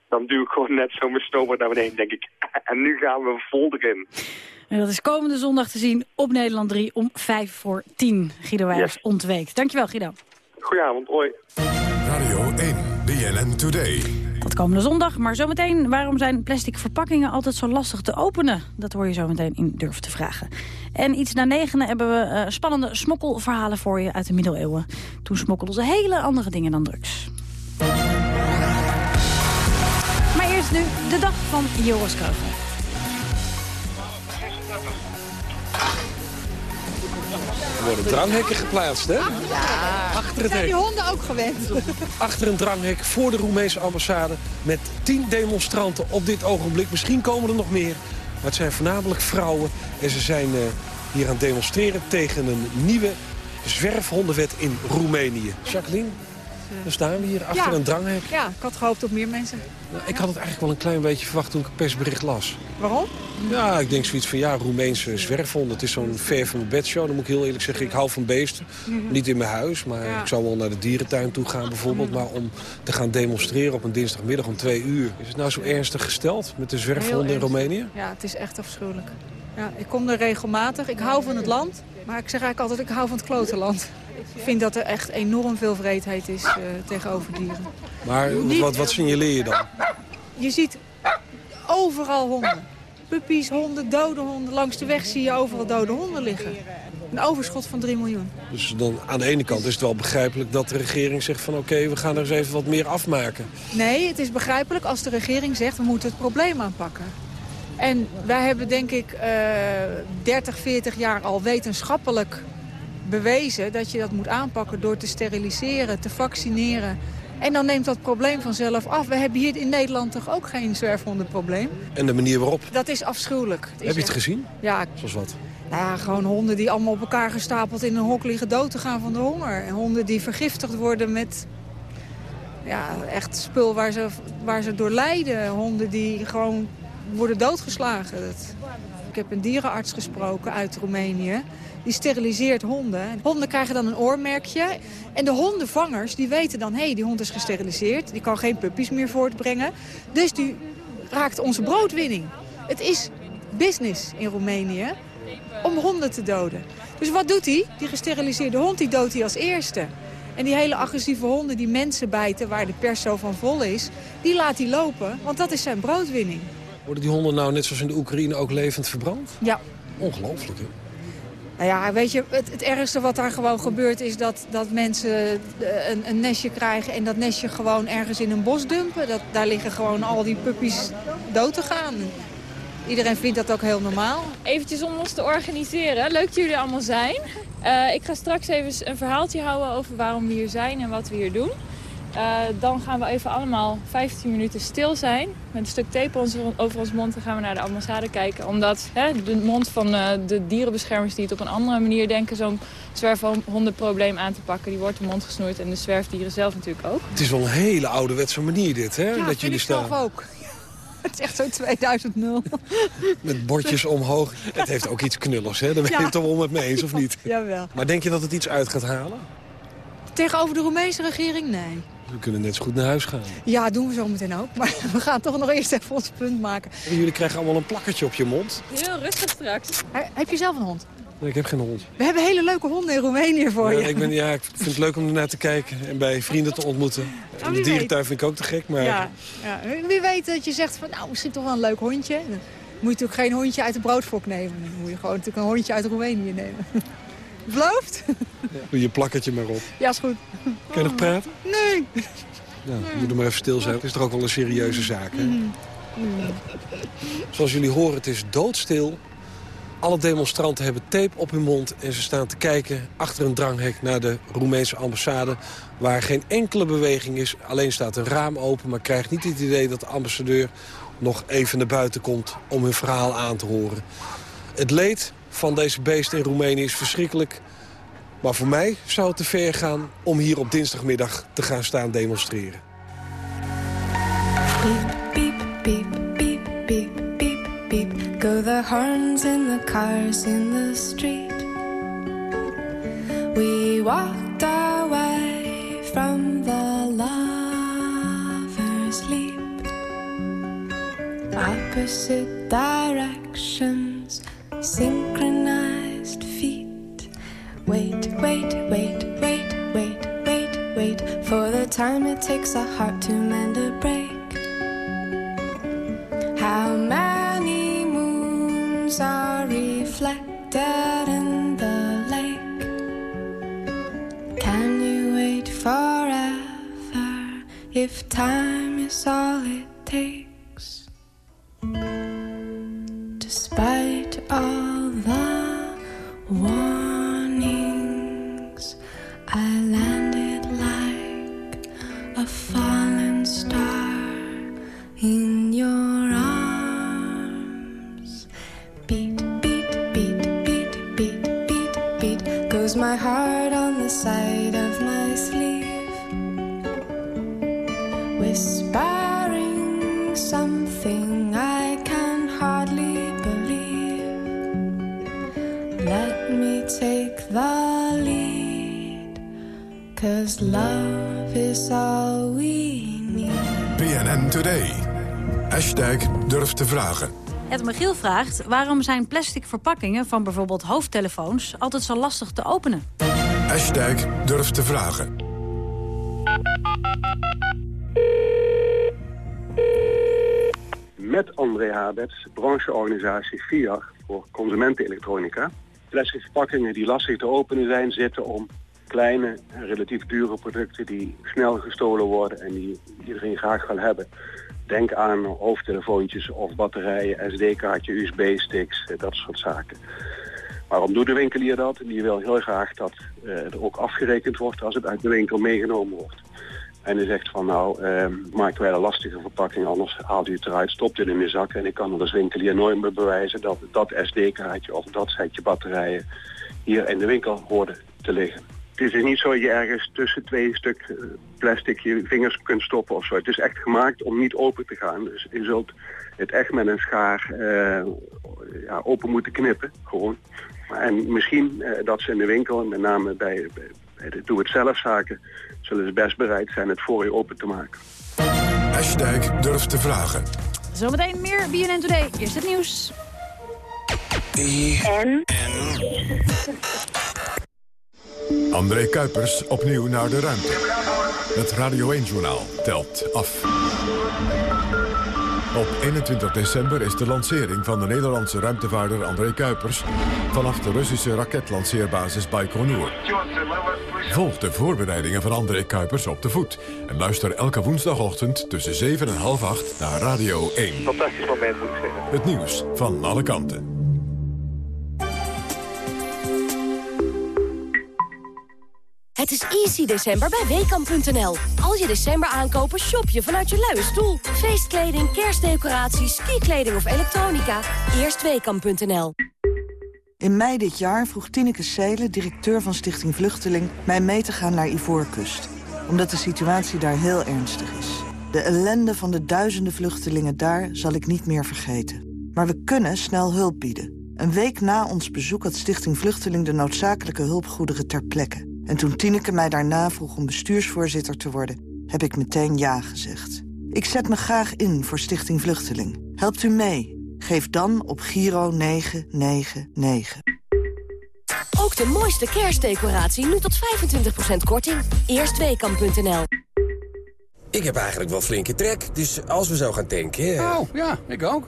Speaker 26: dan duw ik gewoon net zo mijn snowboard naar beneden, denk ik. En nu gaan we vol erin.
Speaker 24: En dat is komende zondag te zien op Nederland 3 om 5 voor 10. Guido Weijers ontweekt. Dankjewel, Guido.
Speaker 26: Goedenavond, hoi.
Speaker 17: Radio 1, BNN Today.
Speaker 24: Tot komende zondag. Maar zometeen, waarom zijn plastic verpakkingen altijd zo lastig te openen? Dat hoor je zometeen in Durf te Vragen. En iets na negenen hebben we eh, spannende smokkelverhalen voor je uit de middeleeuwen. Toen smokkelden ze hele andere dingen dan drugs. Eerst nu de dag van Joris Kreugel.
Speaker 25: Er worden dranghekken geplaatst, hè?
Speaker 33: Ja,
Speaker 25: Achter het
Speaker 33: zijn die honden ook gewend.
Speaker 25: Achter een dranghek voor de Roemeense ambassade... met tien demonstranten op dit ogenblik. Misschien komen er nog meer. Maar het zijn voornamelijk vrouwen. En ze zijn eh, hier aan het demonstreren tegen een nieuwe zwerfhondenwet in Roemenië. Jacqueline, dan staan we hier achter
Speaker 33: Ja.
Speaker 25: een dranghek.
Speaker 33: Ja, ik had gehoopt op meer mensen.
Speaker 25: Nou, Ik had het eigenlijk wel een klein beetje verwacht toen ik het persbericht las.
Speaker 33: Waarom?
Speaker 25: Ja, ik denk zoiets van ja, Roemeense zwerfhonden. Het is zo'n ver van mijn bedshow. Dan moet ik heel eerlijk zeggen, ik hou van beesten.
Speaker 33: Mhm.
Speaker 25: Niet in mijn huis, maar
Speaker 33: Ja.
Speaker 25: ik zou wel naar de dierentuin toe gaan bijvoorbeeld. Maar om te gaan demonstreren op een dinsdagmiddag om twee uur. Is het nou zo ernstig gesteld met de zwerfhonden in. Roemenië?
Speaker 33: Ja, het is echt afschuwelijk. Ja, ik kom er regelmatig. Ik hou van het land. Maar ik zeg eigenlijk altijd, ik hou van het klotenland. Ik vind dat er echt enorm veel vreedheid is eh, tegenover dieren.
Speaker 25: Maar wat, wat signaleer je dan?
Speaker 33: Je ziet overal honden. Puppies, honden, dode honden. Langs de weg zie je overal dode honden liggen. Een overschot van 3 miljoen.
Speaker 25: Dus dan aan de ene kant is het wel begrijpelijk dat de regering zegt van oké, we gaan er eens even wat meer afmaken.
Speaker 33: Nee, het is begrijpelijk als de regering zegt we moeten het probleem aanpakken. En wij hebben denk ik eh 30, 40 jaar al wetenschappelijk bewezen dat je dat moet aanpakken door te steriliseren, te vaccineren. En dan neemt dat probleem vanzelf af. We hebben hier in Nederland toch ook geen zwerfhondenprobleem?
Speaker 25: En de manier waarop.
Speaker 33: Dat is afschuwelijk. Het is
Speaker 25: Heb je het
Speaker 33: echt-
Speaker 25: gezien?
Speaker 33: Ja,
Speaker 25: Zoals wat?
Speaker 33: nou ja, gewoon honden die allemaal op elkaar gestapeld in een hok liggen dood te gaan van de honger. En honden die vergiftigd worden met ja, echt spul waar ze, waar ze door lijden. Honden die gewoon worden doodgeslagen. Dat- heb een dierenarts gesproken uit Roemenië. Die steriliseert honden. Honden krijgen dan een oormerkje. En de hondenvangers die weten dan... hé, hey, die hond is gesteriliseerd. Die kan geen puppies meer voortbrengen. Dus die raakt onze broodwinning. Het is business in Roemenië om honden te doden. Dus wat doet hij? Die gesteriliseerde hond die doodt hij als eerste. En die hele agressieve honden die mensen bijten, waar de pers zo van vol is... die laat hij lopen, want dat is zijn broodwinning.
Speaker 25: Worden die honden nou net zoals in de Oekraïne ook levend verbrand?
Speaker 33: Ja.
Speaker 25: Ongelooflijk, hè?
Speaker 33: Nou ja, weet je, het, het ergste wat daar gewoon gebeurt is dat, dat mensen eh, een, een nestje krijgen... en dat nestje gewoon ergens in een bos dumpen. Dat, daar liggen gewoon al die puppies dood te gaan. Iedereen vindt dat ook heel normaal.
Speaker 34: Eventjes om ons te organiseren. Leuk dat jullie allemaal zijn. Eh, ik ga straks even een verhaaltje houden over waarom we hier zijn en wat we hier doen. Eh, dan gaan we even allemaal 15 minuten stil zijn. Met een stuk tape ons- over ons mond. Dan gaan we naar de ambassade kijken. Omdat hè, de mond van eh, de dierenbeschermers die het op een andere manier denken... zo'n zwerfhondenprobleem aan te pakken. Die wordt de mond gesnoeid en de zwerfdieren zelf natuurlijk ook.
Speaker 25: Het is wel een hele ouderwetse manier dit, hè?
Speaker 33: Ja,
Speaker 25: dat
Speaker 33: vind
Speaker 25: jullie
Speaker 33: ik zelf
Speaker 25: staan.
Speaker 33: ook. het is echt zo 2000.
Speaker 25: Met bordjes omhoog. Het heeft ook iets knulligs, hè? Daar ben je
Speaker 33: Ja.
Speaker 25: het toch wel met me eens, of niet?
Speaker 33: Jawel.
Speaker 25: Maar denk je dat het iets uit gaat halen?
Speaker 33: Tegenover de Roemeense regering, nee.
Speaker 25: We kunnen net zo goed naar huis gaan.
Speaker 33: Ja, doen we zo meteen ook. Maar we gaan toch nog eerst even ons punt maken.
Speaker 25: Jullie krijgen allemaal een plakkertje op je mond.
Speaker 33: Heel rustig straks. Heb je zelf een hond?
Speaker 25: Nee, ik heb geen hond.
Speaker 33: We hebben hele leuke honden in Roemenië voor
Speaker 25: Ja,
Speaker 33: je.
Speaker 25: ik, ben, ja, ik vind het leuk om ernaar te kijken en bij vrienden te ontmoeten. En de dierentuin vind ik ook te gek, maar
Speaker 33: Ja, ja. Wie weet dat je zegt van, nou, misschien toch wel een leuk hondje. Dan moet je natuurlijk geen hondje uit de broodfok nemen. Dan moet je gewoon natuurlijk een hondje uit Roemenië nemen. Beloofd?
Speaker 25: doe je plakkertje maar op.
Speaker 33: Ja, is goed.
Speaker 25: Kan je nog praten?
Speaker 33: Nee.
Speaker 25: Ja, moet er maar even stil zijn. Het is toch ook wel een serieuze zaak, hè?
Speaker 33: Mm.
Speaker 25: Zoals jullie horen, het is doodstil. Alle demonstranten hebben tape op hun mond en ze staan te kijken achter een dranghek naar de Roemeense ambassade. Waar geen enkele beweging is. Alleen staat een raam open, maar krijgt niet het idee dat de ambassadeur nog even naar buiten komt om hun verhaal aan te horen. Het leed van deze beesten in Roemenië is verschrikkelijk. Maar voor mij zou het te ver gaan om hier op dinsdagmiddag te gaan staan demonstreren.
Speaker 35: Beep, beep, beep, beep, beep, beep. Go the horns in the cars in the street. We walked away from the lover's leap. Opposite directions, synchronized feet. Wait, wait, wait, wait, wait, wait, wait. For the time it takes a heart to mend a break. How many moons are reflected in the lake? Can you wait forever if time is all it takes? Despite my heart on the side of my sleeve. Whispering something I can hardly believe. Let me take the lead. Cause love is all we need.
Speaker 17: BNN Today. Hashtag durf te vragen.
Speaker 24: Ed Michiel vraagt waarom zijn plastic verpakkingen van bijvoorbeeld hoofdtelefoons altijd zo lastig te openen.
Speaker 17: Hashtag durf te vragen.
Speaker 36: met André Habets, brancheorganisatie FIAR voor consumentenelektronica. Plastic verpakkingen die lastig te openen zijn, zitten om kleine en relatief dure producten die snel gestolen worden en die iedereen graag wil hebben. Denk aan hoofdtelefoontjes of batterijen, SD-kaartje, USB-sticks, eh, dat soort zaken. Waarom doet de winkelier dat? Die wil heel graag dat eh, er ook afgerekend wordt als het uit de winkel meegenomen wordt. En hij zegt van nou, eh, maakt wij een lastige verpakking, anders haalt u het eruit, stopt het in uw zak. En ik kan er als winkelier nooit meer bewijzen dat dat SD-kaartje of dat setje batterijen hier in de winkel hoorden te liggen. Het is niet zo dat je ergens tussen twee stuk eh, plastic je vingers kunt stoppen of zo. Het is echt gemaakt om niet open te gaan. Dus je zult het echt met een schaar eh, ja, open moeten knippen, gewoon. En misschien eh, dat ze in de winkel, met name bij, bij, bij de doe-het-zelf-zaken, zullen ze best bereid zijn het voor je open te maken.
Speaker 17: Hashtag durf te vragen.
Speaker 24: Zometeen meer BNN Today. Eerst het nieuws.
Speaker 37: En?
Speaker 17: André Kuipers opnieuw naar de ruimte. Het Radio 1-journaal telt af. Op 21 december is de lancering van de Nederlandse ruimtevaarder André Kuipers... vanaf de Russische raketlanceerbasis Baikonur. Volg de voorbereidingen van André Kuipers op de voet... en luister elke woensdagochtend tussen 7 en half 8 naar Radio 1.
Speaker 37: Fantastisch moment, moet ik zeggen.
Speaker 17: Het nieuws van alle kanten.
Speaker 38: Het is easy december bij Weekamp.nl. Als je december aankopen, shop je vanuit je luie stoel. Feestkleding, kerstdecoraties, skikleding of elektronica. Eerst Weekamp.nl.
Speaker 39: In mei dit jaar vroeg Tineke Seelen, directeur van Stichting Vluchteling... mij mee te gaan naar Ivoorkust. Omdat de situatie daar heel ernstig is. De ellende van de duizenden vluchtelingen daar zal ik niet meer vergeten. Maar we kunnen snel hulp bieden. Een week na ons bezoek had Stichting Vluchteling de noodzakelijke hulpgoederen ter plekke. En toen Tineke mij daarna vroeg om bestuursvoorzitter te worden, heb ik meteen ja gezegd. Ik zet me graag in voor Stichting Vluchteling. Helpt u mee? Geef dan op Giro 999.
Speaker 38: Ook de mooiste kerstdecoratie nu tot 25% korting. Eerstweekam.nl
Speaker 37: Ik heb eigenlijk wel flinke trek, dus als we zo gaan tanken...
Speaker 40: Oh, ja, ik ook.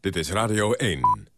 Speaker 17: Dit is Radio 1.